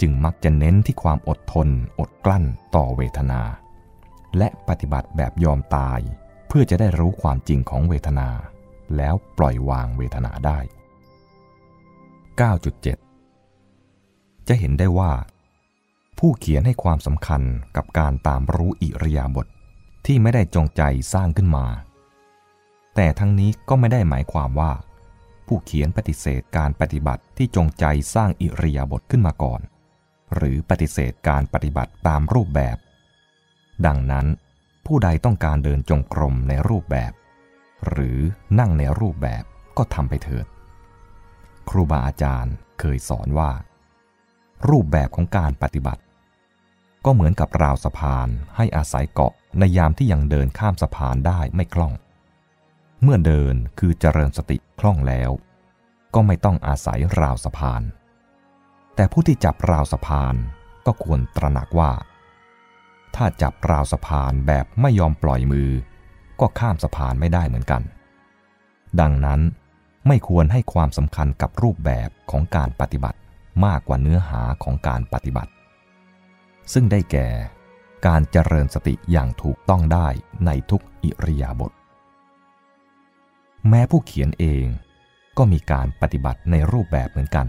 จึงมักจะเน้นที่ความอดทน อดกลั้นต่อเวทนา และปฏิบัติแบบยอมตาย เพื่อจะได้รู้ความจริงของเวทนา แล้วปล่อยวางเวทนาได้ 9.7 จะเห็นได้ว่า ผู้เขียนให้ความสำคัญกับการตามรู้อิริยาบถทที่ไม่ได้จงใจสร้างขึ้นมา แต่ทั้งนี้ก็ไม่ได้หมายความว่า ผู้เขียนปฏิเสธการปฏิบัติที่จงใจสร้างอิริยาบถขึ้นมาก่อน หรือปฏิเสธการปฏิบัติตามรูปแบบ ดังนั้น ผู้ใดต้องการเดินจงกรมในรูปแบบ หรือนั่งในรูปแบบก็ทำไปเถิด ครูบาอาจารย์เคยสอนว่า รูปแบบของการปฏิบัติ ก็เหมือนกับราวสะพานให้อาศัยเกาะในยามที่ยังเดินข้ามสะพานได้ไม่คล่อง เมื่อเดินคือเจริญสติคล่องแล้ว ก็ไม่ต้องอาศัยราวสะพาน แต่ผู้ที่จับราวสะพานก็ควรตระหนักว่า ถ้าจับราวสะพานแบบไม่ยอมปล่อยมือ ก็ข้ามสะพานไม่ได้เหมือนกัน ดังนั้นไม่ควรให้ความสำคัญกับรูปแบบของการปฏิบัติมากกว่าเนื้อหาของการปฏิบัติ ซึ่งได้แก่การเจริญสติอย่างถูกต้องได้ในทุกอิริยาบถ แม้ผู้เขียนเองก็มีการปฏิบัติในรูปแบบเหมือนกัน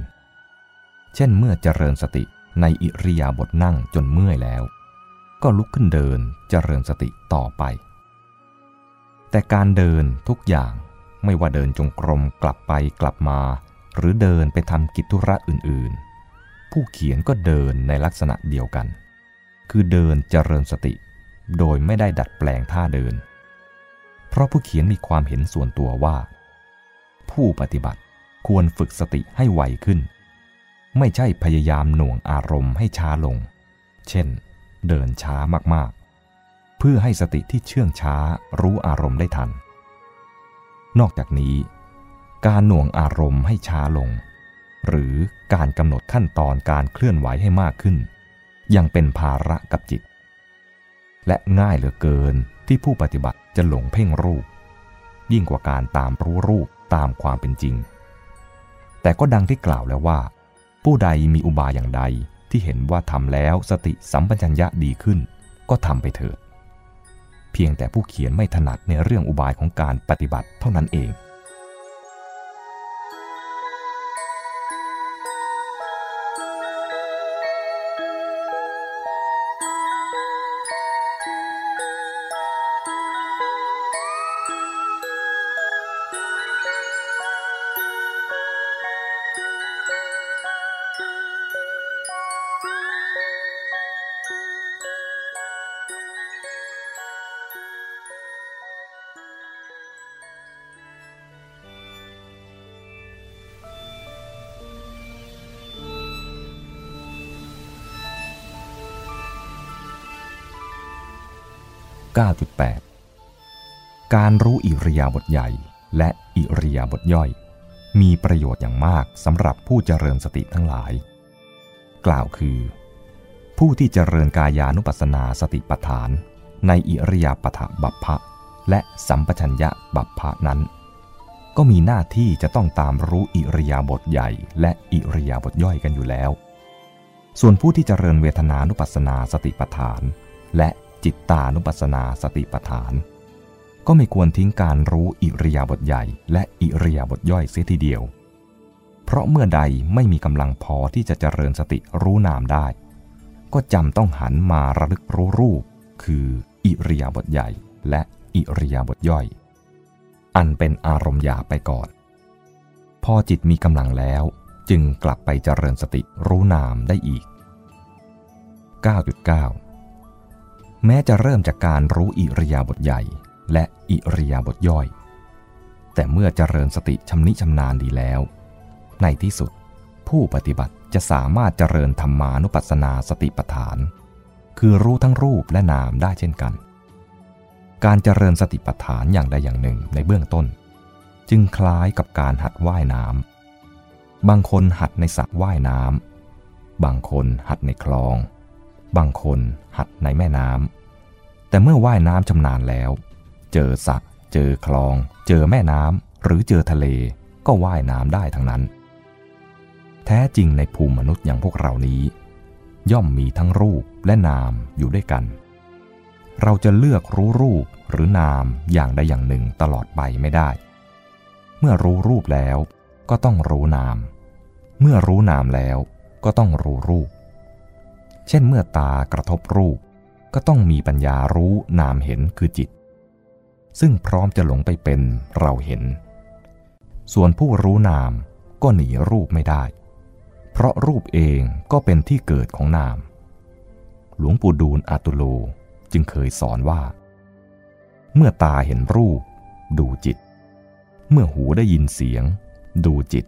เช่นเมื่อเจริญสติในอิริยาบถนั่งจนเมื่อยแล้ว ก็ลุกขึ้นเดินเจริญสติต่อไป แต่การเดินทุกอย่างไม่ว่าเดินจงกรมกลับไปกลับมา หรือเดินไปทำกิจธุระอื่นๆ ผู้เขียนก็เดินในลักษณะเดียวกัน คือเดินเจริญสติ โดยไม่ได้ดัดแปลงท่าเดิน เพราะผู้เขียนมีความเห็นส่วนตัวว่า ผู้ปฏิบัติควรฝึกสติให้ไวขึ้น ไม่ใช่พยายามหน่วงอารมณ์ให้ช้าลง เช่น เดินช้ามากๆ เพื่อให้สติที่เชื่องช้ารู้อารมณ์ได้ทัน นอกจากนี้ การหน่วงอารมณ์ให้ช้าลง หรือการกำหนดขั้นตอนการเคลื่อนไหวให้มากขึ้น ยังเป็นภาระกับจิต และง่ายเหลือเกิน ที่ผู้ปฏิบัติจะหลงเพ่งรูป ยิ่งกว่าการตามรู้รูปตามความเป็นจริง แต่ก็ดังที่กล่าวแล้วว่า ผู้ใดมีอุบายอย่างใดที่เห็นว่าทำแล้วสติสัมปชัญญะดีขึ้น ก็ทำไปเถิด เพียงแต่ผู้เขียนไม่ถนัดในเรื่องอุบายของการปฏิบัติเท่านั้นเอง 9.8 การรู้อิริยาบถใหญ่และอิริยาบถย่อย มีประโยชน์อย่างมากสำหรับผู้เจริญสติทั้งหลาย กล่าวคือ ผู้ที่เจริญกายานุปัสสนาสติปัฏฐาน ในอิริยาปถบัพพะ และสัมปชัญญะบัพพะนั้น ก็มีหน้าที่จะต้องตามรู้อิริยาบถใหญ่ และอิริยาบถย่อยกันอยู่แล้ว ส่วนผู้ที่เจริญเวทนานุปัสสนาสติปัฏฐาน และ จิตตานุปัสสนาสติปัฏฐาน ก็ไม่ควรทิ้งการรู้อิริยาบถใหญ่ และอิริยาบถย่อยเสียทีเดียว เพราะเมื่อใดไม่มีกำลังพอที่จะเจริญสติรู้นามได้ ก็จำต้องหันมาระลึกรู้รูป คืออิริยาบถใหญ่ และอิริยาบถย่อย อันเป็นอารมณ์หยาไปก่อน พอจิตมีกำลังแล้วจึงกลับไปเจริญสติรู้นามได้อีก 9.9 แม้จะเริ่มจากการรู้อิริยาบถใหญ่ และอิริยาบถย่อย แต่เมื่อเจริญสติชำนิชำนาญดีแล้ว ในที่สุดผู้ปฏิบัติจะสามารถเจริญธรรมานุปัสสนาสติปัฏฐาน คือรู้ทั้งรูปและนามได้เช่นกัน การเจริญสติปัฏฐานอย่างใดอย่างหนึ่งในเบื้องต้น จึงคล้ายกับการหัดว่ายน้ำบางคนหัดในสระว่ายน้ำบางคนหัดในคลอง บางคนหัดในแม่น้ำ แต่เมื่อว่ายน้ำชำนาญแล้ว เจอสระเจอคลอง เจอแม่น้ำ หรือเจอทะเลก็ว่ายน้ำได้ทั้งนั้น แท้จริงในภูมิมนุษย์อย่างพวกเรานี้ ย่อมมีทั้งรูปและนามอยู่ด้วยกัน เราจะเลือกรู้รูปหรือนามอย่างใดอย่างหนึ่งตลอดไปไม่ได้ เมื่อรู้รูปแล้วก็ต้องรู้นาม เมื่อรู้นามแล้วก็ต้องรู้รูป เช่นเมื่อตากระทบรูป ก็ต้องมีปัญญารู้นามเห็นคือจิต ซึ่งพร้อมจะหลงไปเป็นเราเห็น ส่วนผู้รู้นามก็หนีรูปไม่ได้ เพราะรูปเองก็เป็นที่เกิดของนาม หลวงปู่ดูลอาตุโลจึงเคยสอนว่า เมื่อตาเห็นรูป ดูจิต เมื่อหูได้ยินเสียง ดูจิต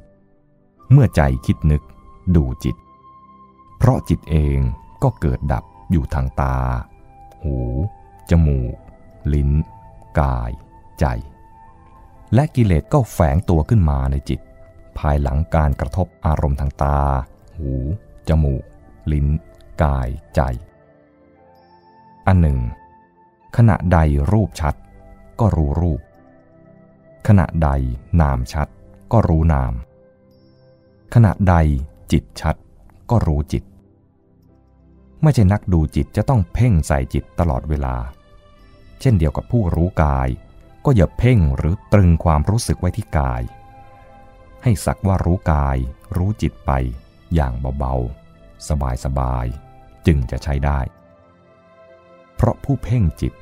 เมื่อใจคิดนึก ดูจิต เพราะจิตเอง ก็เกิดดับอยู่ทางตา หู จมูก ลิ้น กาย ใจ และกิเลสก็แฝงตัวขึ้นมาในจิต ภายหลังการกระทบอารมณ์ทางตา หู จมูก ลิ้น กาย ใจ อันหนึ่ง ขณะใดรูปชัด ก็รู้รูป ขณะใดนามชัด ก็รู้นาม ขณะใดจิตชัด ก็รู้จิต ไม่ใช่นักดูจิตจะต้องเพ่งใส่จิตตลอดเวลา เช่นเดียวกับผู้รู้กาย ก็อย่าเพ่งหรือตรึงความรู้สึกไว้ที่กาย ให้สักว่ารู้กาย รู้จิตไป อย่างเบาๆ สบายๆ จึงจะใช้ได้ เพราะผู้เพ่งจิต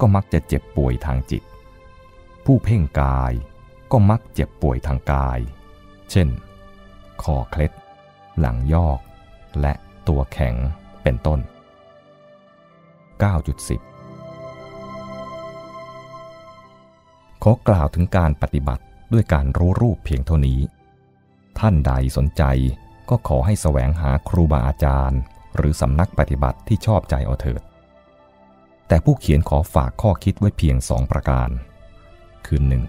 ก็มักจะเจ็บป่วยทางจิต ผู้เพ่งกายก็มักเจ็บป่วยทางกาย เช่น คอเคล็ด หลังยอก และตัวแข็ง เป็นต้น 9.10 ขอกล่าวถึงการปฏิบัติด้วยการรู้รูปเพียงเท่านี้ ท่านใดสนใจก็ขอให้แสวงหาครูบาอาจารย์ หรือสำนักปฏิบัติที่ชอบใจเอาเถิด แต่ผู้เขียนขอฝากข้อคิดไว้เพียงสองประการ คือหนึ่ง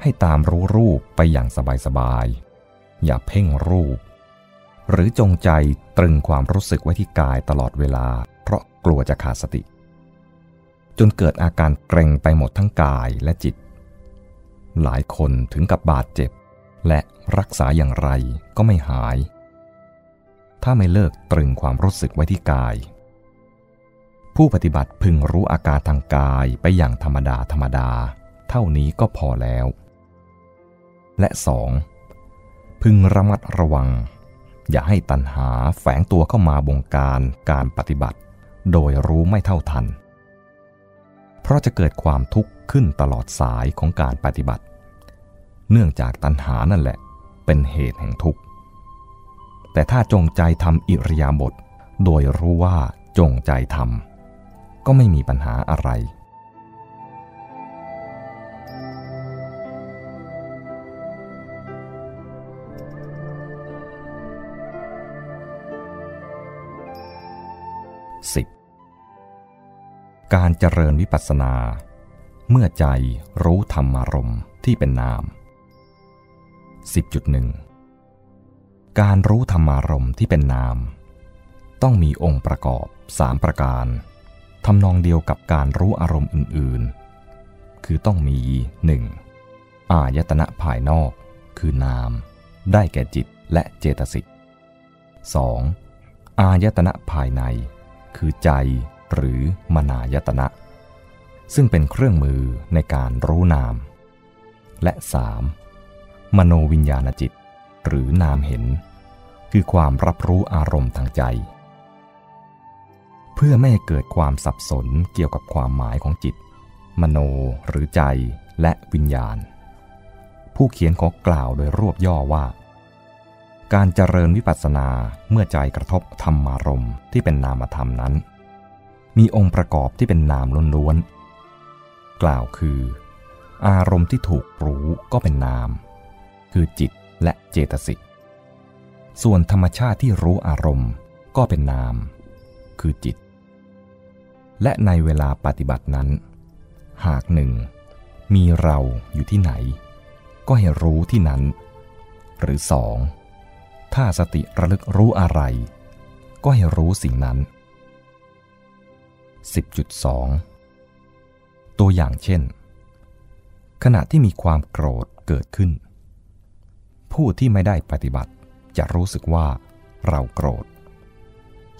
ให้ตามรู้รูปไปอย่างสบายๆ อย่าเพ่งรูป หรือจงใจตรึงความรู้สึกไว้ที่กายตลอดเวลา เพราะกลัวจะขาดสติ จนเกิดอาการเกร็งไปหมดทั้งกายและจิต หลายคนถึงกับบาดเจ็บ และรักษาอย่างไรก็ไม่หาย ถ้าไม่เลิกตรึงความรู้สึกไว้ที่กาย ผู้ปฏิบัติพึงรู้อาการทางกายไปอย่างธรรมดาธรรมดา เท่านี้ก็พอแล้ว และสองพึงระมัดระวัง อย่าให้ตัณหาแฝงตัวเข้ามาบงการการปฏิบัติ โดยรู้ไม่เท่าทัน เพราะจะเกิดความทุกข์ขึ้นตลอดสายของการปฏิบัติ เนื่องจากตัณหานั่นแหละ เป็นเหตุแห่งทุกข์ แต่ถ้าจงใจทำอิริยาบถโดยรู้ว่าจงใจทำก็ไม่มีปัญหาอะไร สิบการเจริญวิปัสสนา เมื่อใจรู้ธรรมารมณ์ที่เป็นนาม 10.1 การรู้ธรรมารมณ์ที่เป็นนาม ต้องมีองค์ประกอบสามประการทำนองเดียวกับการรู้อารมณ์อื่นๆ คือต้องมี 1. อายตนะภายนอก คือนาม ได้แก่จิตและเจตสิก 2. อายตนะภายใน คือใจหรือมนายตนะ ซึ่งเป็นเครื่องมือในการรู้นาม และ 3. มโนวิญญาณจิต หรือนามเห็น คือความรับรู้อารมณ์ทางใจ เพื่อไม่ให้เกิดความสับสนเกี่ยวกับความหมายของจิต มโนหรือใจและวิญญาณ ผู้เขียนขอกล่าวโดยรวบย่อว่า การเจริญวิปัสสนาเมื่อใจกระทบธรรมารมณ์ที่เป็นนามธรรมนั้น มีองค์ประกอบที่เป็นนามล้วนๆกล่าวคือ อารมณ์ที่ถูกรู้ก็เป็นนาม คือจิตและเจตสิกส่วนธรรมชาติที่รู้อารมณ์ก็เป็นนาม คือจิต และในเวลาปฏิบัตินั้น หากหนึ่ง มีเราอยู่ที่ไหน ก็ให้รู้ที่นั้น หรือสอง ถ้าสติระลึกรู้อะไร ก็ให้รู้สิ่งนั้น 10.2 ตัวอย่างเช่น ขณะที่มีความโกรธเกิดขึ้น ผู้ที่ไม่ได้ปฏิบัติจะรู้สึกว่าเราโกรธ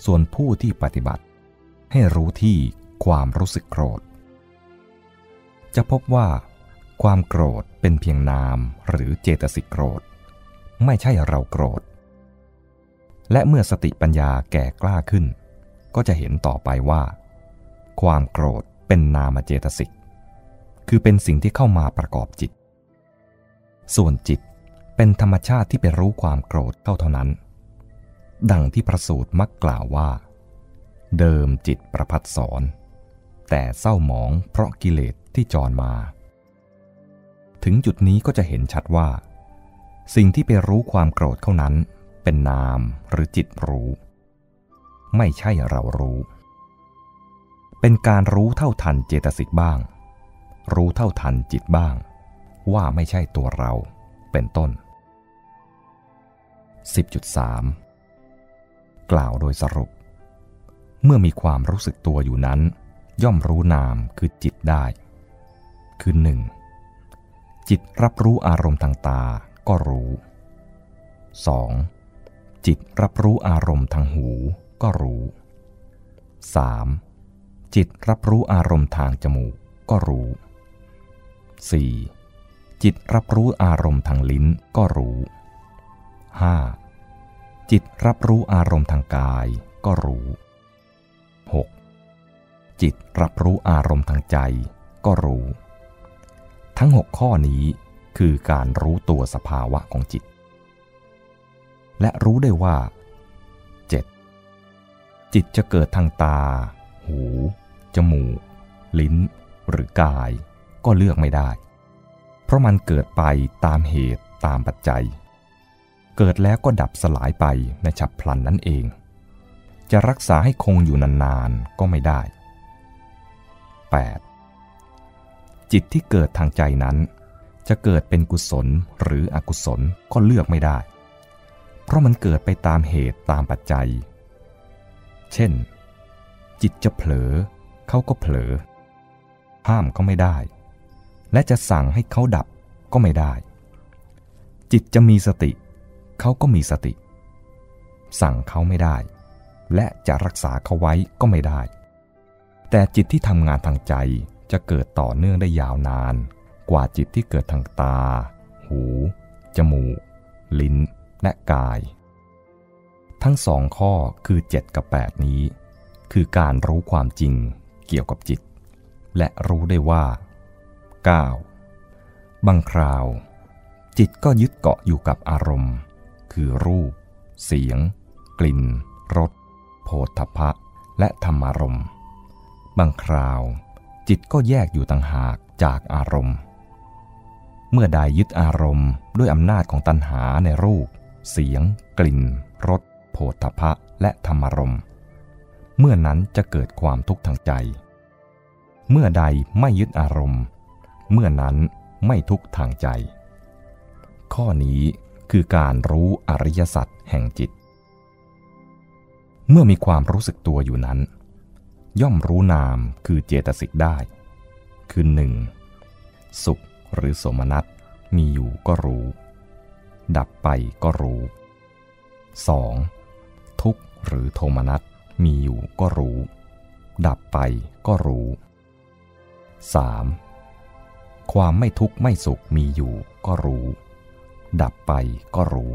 ส่วนผู้ที่ปฏิบัติ ให้รู้ที่ความรู้สึกโกรธ จะพบว่าความโกรธเป็นเพียงนามหรือเจตสิกโกรธ ไม่ใช่เราโกรธ และเมื่อสติปัญญาแก่กล้าขึ้น ก็จะเห็นต่อไปว่า ความโกรธเป็นนามเจตสิก คือเป็นสิ่งที่เข้ามาประกอบจิต ส่วนจิตเป็นธรรมชาติที่ไปรู้ความโกรธเท่าเท่านั้น ดังที่ประสูตรมักกล่าวว่า เดิมจิตประพัดสอน แต่เศร้าหมองเพราะกิเลสที่จรมา ถึงจุดนี้ก็จะเห็นชัดว่า สิ่งที่ไปรู้ความโกรธเท่านั้น เป็นนามหรือจิตรู้ ไม่ใช่เรารู้ เป็นการรู้เท่าทันเจตสิกบ้าง รู้เท่าทันจิตบ้าง ว่าไม่ใช่ตัวเราเป็นต้น 10.3 กล่าวโดยสรุป เมื่อมีความรู้สึกตัวอยู่นั้น ย่อมรู้นามคือจิตได้ คือหนึ่งจิตรับรู้อารมณ์ทางตาก็รู้ 2. จิตรับรู้อารมณ์ทางหูก็รู้ 3. จิตรับรู้อารมณ์ทางจมูกก็รู้ 4. จิตรับรู้อารมณ์ทางลิ้นก็รู้ 5. จิตรับรู้อารมณ์ทางกายก็รู้ 6. จิตรับรู้อารมณ์ทางใจก็รู้ ทั้ง 6 ข้อนี้คือการรู้ตัวสภาวะของจิต และรู้ได้ว่า 7. จิตจะเกิดทางตา หู จมูก ลิ้น หรือกาย ก็เลือกไม่ได้ เพราะมันเกิดไปตามเหตุตามปัจจัย เกิดแล้วก็ดับสลายไปในฉับพลันนั่นเอง จะรักษาให้คงอยู่นานๆก็ไม่ได้ 8. จิตที่เกิดทางใจนั้น จะเกิดเป็นกุศลหรืออกุศลก็เลือกไม่ได้ เพราะมันเกิดไปตามเหตุตามปัจจัย เช่น จิตจะเผลอเขาก็เผลอ ห้ามก็ไม่ได้ และจะสั่งให้เขาดับก็ไม่ได้ จิตจะมีสติ เขาก็มีสติ สั่งเขาไม่ได้ และจะรักษาเขาไว้ก็ไม่ได้ แต่จิตที่ทำงานทางใจจะเกิดต่อเนื่องได้ยาวนาน กว่าจิตที่เกิดทางตา หู จมูก ลิ้น และกาย ทั้งสองข้อคือ 7 กับ 8 นี้ คือการรู้ความจริงเกี่ยวกับจิต และรู้ได้ว่า 9. บางคราว จิตก็ยึดเกาะอยู่กับอารมณ์ คือรูป เสียง กลิ่นรสโผฏฐพะและธรรมารมณ์ บางคราว จิตก็แยกอยู่ต่างหากจากอารมณ์ เมื่อใดยึดอารมณ์ด้วยอำนาจของตัณหาในรูป เสียง กลิ่นรสโผฏฐพะและธรรมรม เมื่อนั้นจะเกิดความทุกข์ทางใจ เมื่อใดไม่ยึดอารมณ์ เมื่อนั้นไม่ทุกข์ทางใจ ข้อนี้คือการรู้อริยสัจแห่งจิต เมื่อมีความรู้สึกตัวอยู่นั้น ย่อมรู้นามคือเจตสิกได้ คือหนึ่งสุขหรือสมนัตมีอยู่ก็รู้ ดับไปก็รู้ 2. ทุกข์หรือโทมนัสมีอยู่ก็รู้ ดับไปก็รู้ 3. ความไม่ทุกข์ไม่สุขมีอยู่ก็รู้ ดับไปก็รู้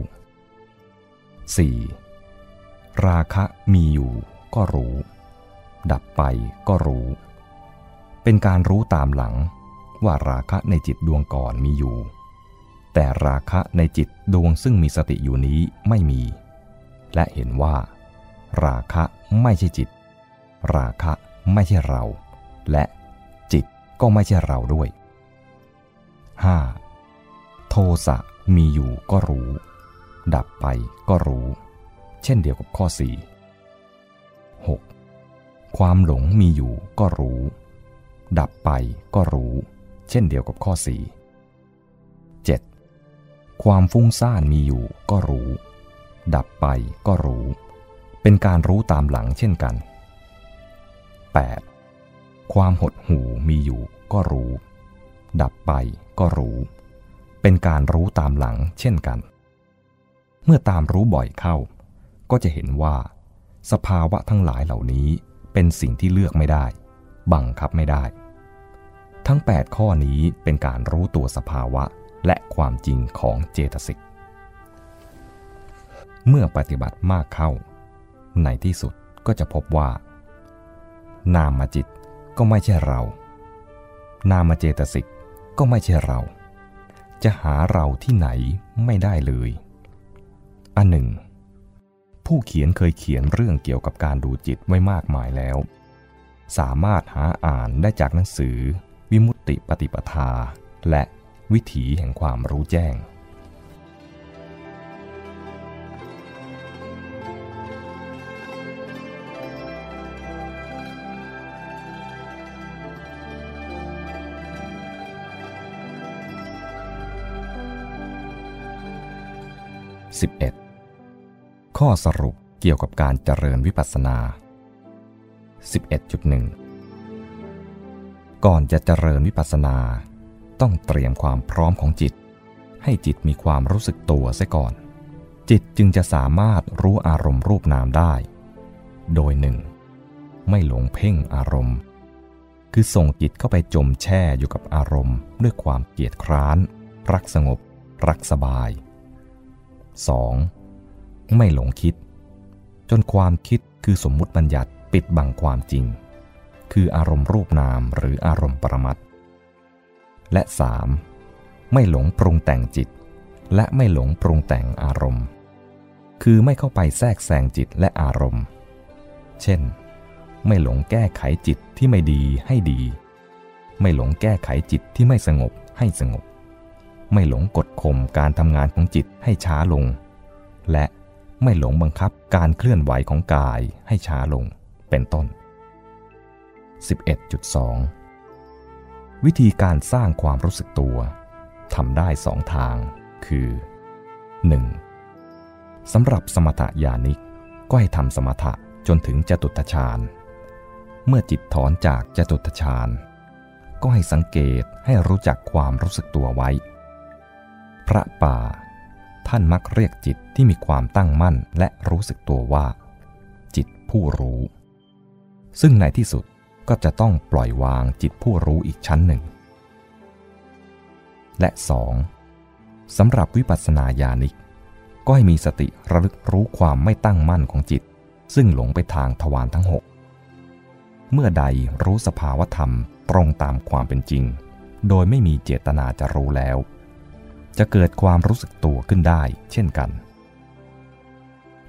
4. ราคะมีอยู่ก็รู้ ดับไปก็รู้ เป็นการรู้ตามหลังว่าราคะในจิตดวงก่อนมีอยู่ แต่ราคะในจิตดวงซึ่งมีสติอยู่นี้ไม่มี และเห็นว่า ราคะไม่ใช่จิต ราคะไม่ใช่เรา และจิตก็ไม่ใช่เราด้วย 5. โทสะมีอยู่ก็รู้ ดับไปก็รู้ เช่นเดียวกับข้อ 4 6. ความหลงมีอยู่ก็รู้ ดับไปก็รู้ เช่นเดียวกับข้อ4 7. ความฟุ้งซ่านมีอยู่ก็รู้ ดับไปก็รู้ เป็นการรู้ตามหลังเช่นกัน 8. ความหดหู่มีอยู่ก็รู้ ดับไปก็รู้ เป็นการรู้ตามหลังเช่นกัน เมื่อตามรู้บ่อยเข้า ก็จะเห็นว่า สภาวะทั้งหลายเหล่านี้เป็นสิ่งที่เลือกไม่ได้ บังคับไม่ได้ ทั้ง 8 ข้อนี้เป็นการรู้ตัวสภาวะ และความจริงของเจตสิก เมื่อปฏิบัติมากเข้า ในที่สุดก็จะพบว่า นามจิตก็ไม่ใช่เรา นามเจตสิกก็ไม่ใช่เรา จะหาเราที่ไหนไม่ได้เลย อันหนึ่ง ผู้เขียนเคยเขียนเรื่องเกี่ยวกับการดูจิตไว้มากมายแล้ว สามารถหาอ่านได้จากหนังสือ วิมุตติปฏิปทา และ วิถีแห่งความรู้แจ้ง 11. ข้อสรุปเกี่ยวกับการเจริญวิปัสสนา 11.1 ก่อนจะเจริญวิปัสสนา ต้องเตรียมความพร้อมของจิต ให้จิตมีความรู้สึกตัวเสียก่อน จิตจึงจะสามารถรู้อารมณ์รูปนามได้ โดยหนึ่ง ไม่หลงเพ่งอารมณ์ คือส่งจิตเข้าไปจมแช่อยู่กับอารมณ์ ด้วยความเกียดคร้าน รักสงบ รักสบาย 2. ไม่หลงคิด จนความคิดคือสมมุติบัญญัติปิดบังความจริง คืออารมณ์รูปนามหรืออารมณ์ปรมัต และ 3. ไม่หลงปรุงแต่งจิต และไม่หลงปรุงแต่งอารมณ์ คือไม่เข้าไปแทรกแซงจิตและอารมณ์ เช่น ไม่หลงแก้ไขจิตที่ไม่ดีให้ดี ไม่หลงแก้ไขจิตที่ไม่สงบให้สงบ ไม่หลงกดข่มการทำงานของจิตให้ช้าลง และไม่หลงบังคับการเคลื่อนไหวของกายให้ช้าลง เป็นต้น 11.2 วิธีการสร้างความรู้สึกตัวทำได้สองทาง คือ 1. สำหรับสมถะญาณิกก็ให้ทำสมถะจนถึงจตุตฌาน เมื่อจิตถอนจากจตุตฌาน ก็ให้สังเกตให้รู้จักความรู้สึกตัวไว้ พระป่า ท่านมักเรียกจิตที่มีความตั้งมั่นและรู้สึกตัวว่า จิตผู้รู้ ซึ่งในที่สุด ก็จะต้องปล่อยวางจิตผู้รู้อีกชั้นหนึ่ง และสองสำหรับวิปัสสนาญาณิก ก็ให้มีสติระลึกรู้ความไม่ตั้งมั่นของจิต ซึ่งหลงไปทางทวารทั้งหกเมื่อใดรู้สภาวธรรมตรงตามความเป็นจริง โดยไม่มีเจตนาจะรู้แล้ว จะเกิดความรู้สึกตัวขึ้นได้เช่นกัน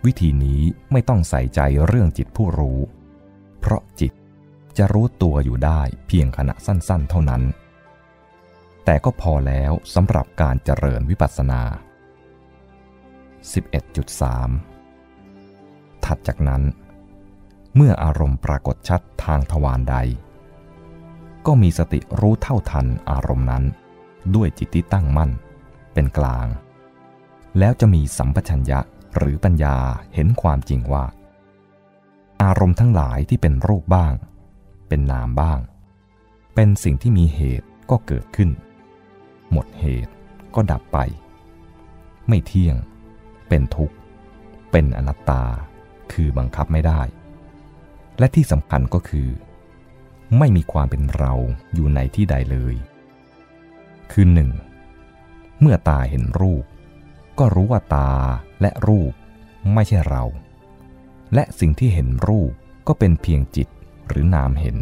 วิธีนี้ไม่ต้องใส่ใจเรื่องจิตผู้รู้ เพราะจิต จะรู้ตัวอยู่ได้เพียงขณะสั้นๆ เท่านั้น แต่ก็พอแล้วสำหรับการเจริญวิปัสสนา 11.3 ถัดจากนั้น เมื่ออารมณ์ปรากฏชัดทางทวารใด ก็มีสติรู้เท่าทันอารมณ์นั้น ด้วยจิตที่ตั้งมั่น เป็นกลาง แล้วจะมีสัมปชัญญะหรือปัญญาเห็นความจริงว่า อารมณ์ทั้งหลายที่เป็นรูปบ้าง เป็นนามบ้าง เป็นสิ่งที่มีเหตุก็เกิดขึ้น หมดเหตุก็ดับไป ไม่เที่ยง เป็นทุกข์ เป็นอนัตตา คือบังคับไม่ได้ และที่สำคัญก็คือ ไม่มีความเป็นเราอยู่ในที่ใดเลย คือหนึ่งเมื่อตาเห็นรูป ก็รู้ว่าตาและรูปไม่ใช่เรา และสิ่งที่เห็นรูปก็เป็นเพียงจิต หรือนามเห็น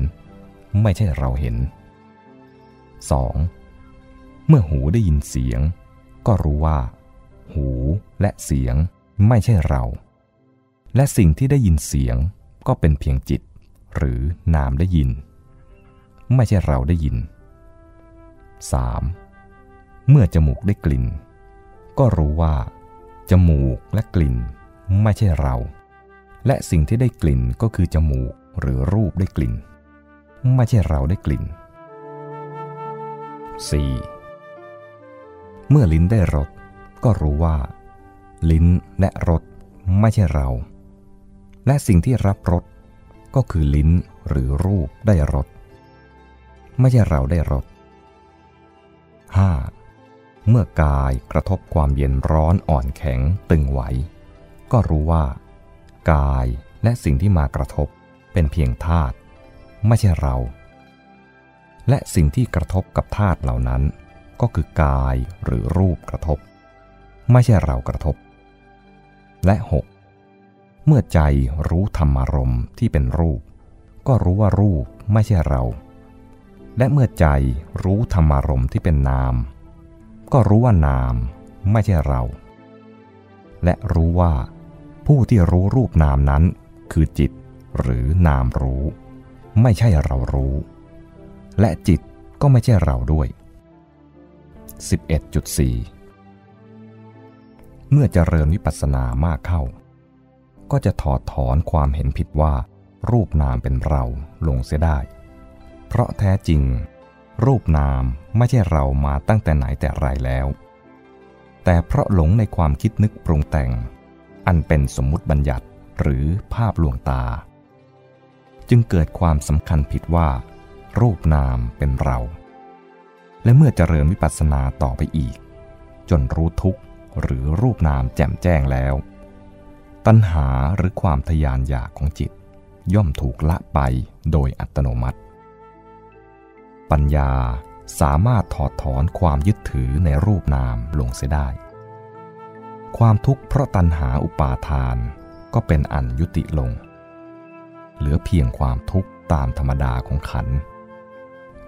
ไม่ใช่เราเห็น 2. เมื่อหูได้ยินเสียง ก็รู้ว่า หูและเสียงไม่ใช่เรา และสิ่งที่ได้ยินเสียงก็เป็นเพียงจิต หรือนามได้ยิน ไม่ใช่เราได้ยิน 3. เมื่อจมูกได้กลิ่น ก็รู้ว่า จมูกและกลิ่นไม่ใช่เรา และสิ่งที่ได้กลิ่นก็คือจมูก หรือรูปได้กลิ่น ไม่ใช่เราได้กลิ่น 4. เมื่อลิ้นได้รสก็รู้ว่า ลิ้นและรสไม่ใช่เรา และสิ่งที่รับรสก็คือลิ้นหรือรูปได้รสไม่ใช่เราได้รส 5. เมื่อกายกระทบความเย็นร้อนอ่อนแข็งตึงไหว ก็รู้ว่า กายและสิ่งที่มากระทบ เป็นเพียงธาตุไม่ใช่เรา และสิ่งที่กระทบกับธาตุเหล่านั้น ก็คือกายหรือรูปกระทบ ไม่ใช่เรากระทบ และ 6. เมื่อใจรู้ธรรมารมณ์ที่เป็นรูป ก็รู้ว่ารูปไม่ใช่เรา และเมื่อใจรู้ธรรมารมณ์ที่เป็นนาม ก็รู้ว่านามไม่ใช่เรา และรู้ว่าผู้ที่รู้รูปนามนั้นคือจิต หรือนามรู้ ไม่ใช่เรารู้ และจิตก็ไม่ใช่เราด้วย 11.4 เมื่อเจริญวิปัสสนามากเข้า ก็จะถอดถอนความเห็นผิดว่า รูปนามเป็นเราลงเสียได้ เพราะแท้จริง รูปนามไม่ใช่เรามาตั้งแต่ไหนแต่ไรแล้ว แต่เพราะหลงในความคิดนึกปรุงแต่ง อันเป็นสมมุติบัญญัติหรือภาพลวงตา จึงเกิดความสำคัญผิดว่า รูปนามเป็นเรา และเมื่อเจริญวิปัสสนาต่อไปอีก จนรู้ทุกข์หรือรูปนามแจ่มแจ้งแล้ว ตัณหาหรือความทยานอยากของจิต ย่อมถูกละไปโดยอัตโนมัติ ปัญญาสามารถถอดถอนความยึดถือในรูปนามลงเสียได้ ความทุกข์เพราะตัณหาอุปาทานก็เป็นอันยุติลง เหลือเพียงความทุกข์ตามธรรมดาของขัน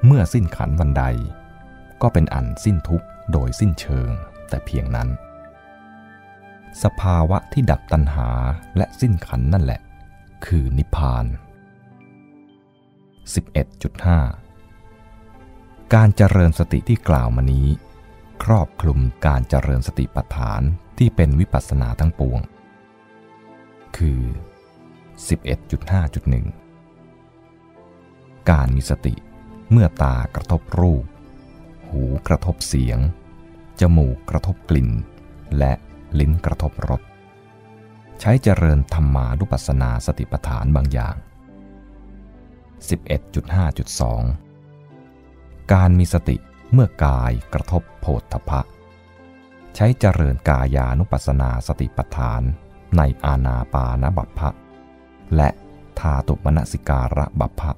เมื่อสิ้นขันวันใด ก็เป็นอันสิ้นทุกข์โดยสิ้นเชิงแต่เพียงนั้น สภาวะที่ดับตัณหาและสิ้นขันนั่นแหละ คือนิพพาน 11.5 การเจริญสติที่กล่าวมานี้ ครอบคลุมการเจริญสติปัฏฐานที่เป็นวิปัสสนาทั้งปวง คือ 11.5.1 การมีสติเมื่อตากระทบรูป หูกระทบเสียง จมูกกระทบกลิ่น และลิ้นกระทบรส ใช้เจริญธรรมานุปัสสนาสติปัฏฐานบางอย่าง 11.5.2 การมีสติเมื่อกายกระทบโพธพะ ใช้เจริญกายานุปัสสนาสติปัฏฐานในอาณาปานบัพพะ และธาตุมนสิการะบัพพะ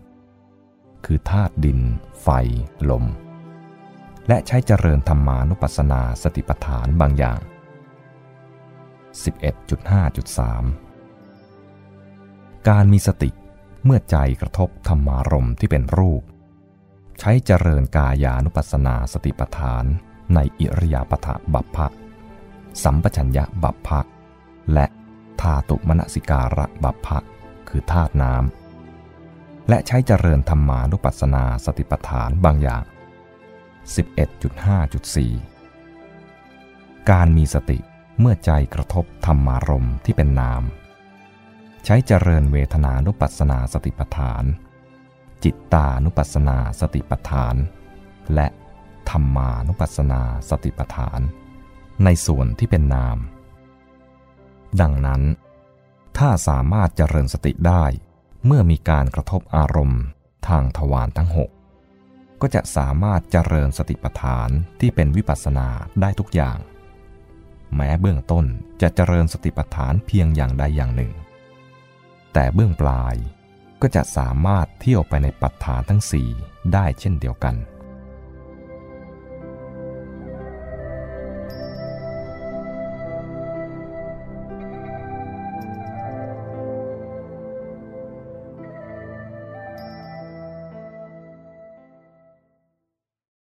คือธาตุดิน ไฟ ลม และใช้เจริญธรรมานุปัสสนาสติปัฏฐานบางอย่าง 11.5.3 การมีสติเมื่อใจกระทบธรรมารมที่เป็นรูป ใช้เจริญกายานุปัสสนาสติปัฏฐานในอิริยาปถะบัพพะสัมปชัญญะบัพพะและธาตุมนสิการะบัพพะ คือธาตุน้ำ และใช้เจริญธรรมานุปัสสนาสติปัฏฐานบางอย่าง 11.5.4 การมีสติเมื่อใจกระทบธรรมารมที่เป็นนาม ใช้เจริญเวทนานุปัสสนาสติปัฏฐาน จิตตานุปัสสนาสติปัฏฐาน และธรรมานุปัสสนาสติปัฏฐาน ในส่วนที่เป็นนาม ดังนั้น ถ้าสามารถเจริญสติได้ เมื่อมีการกระทบอารมณ์ ทางทวารทั้งหกก็จะสามารถเจริญสติปัฏฐานที่เป็นวิปัสสนาได้ทุกอย่าง แม้เบื้องต้นจะเจริญสติปัฏฐานเพียงอย่างใดอย่างหนึ่ง แต่เบื้องปลายก็จะสามารถเที่ยวไปในปัฏฐานทั้งสี่ได้เช่นเดียวกัน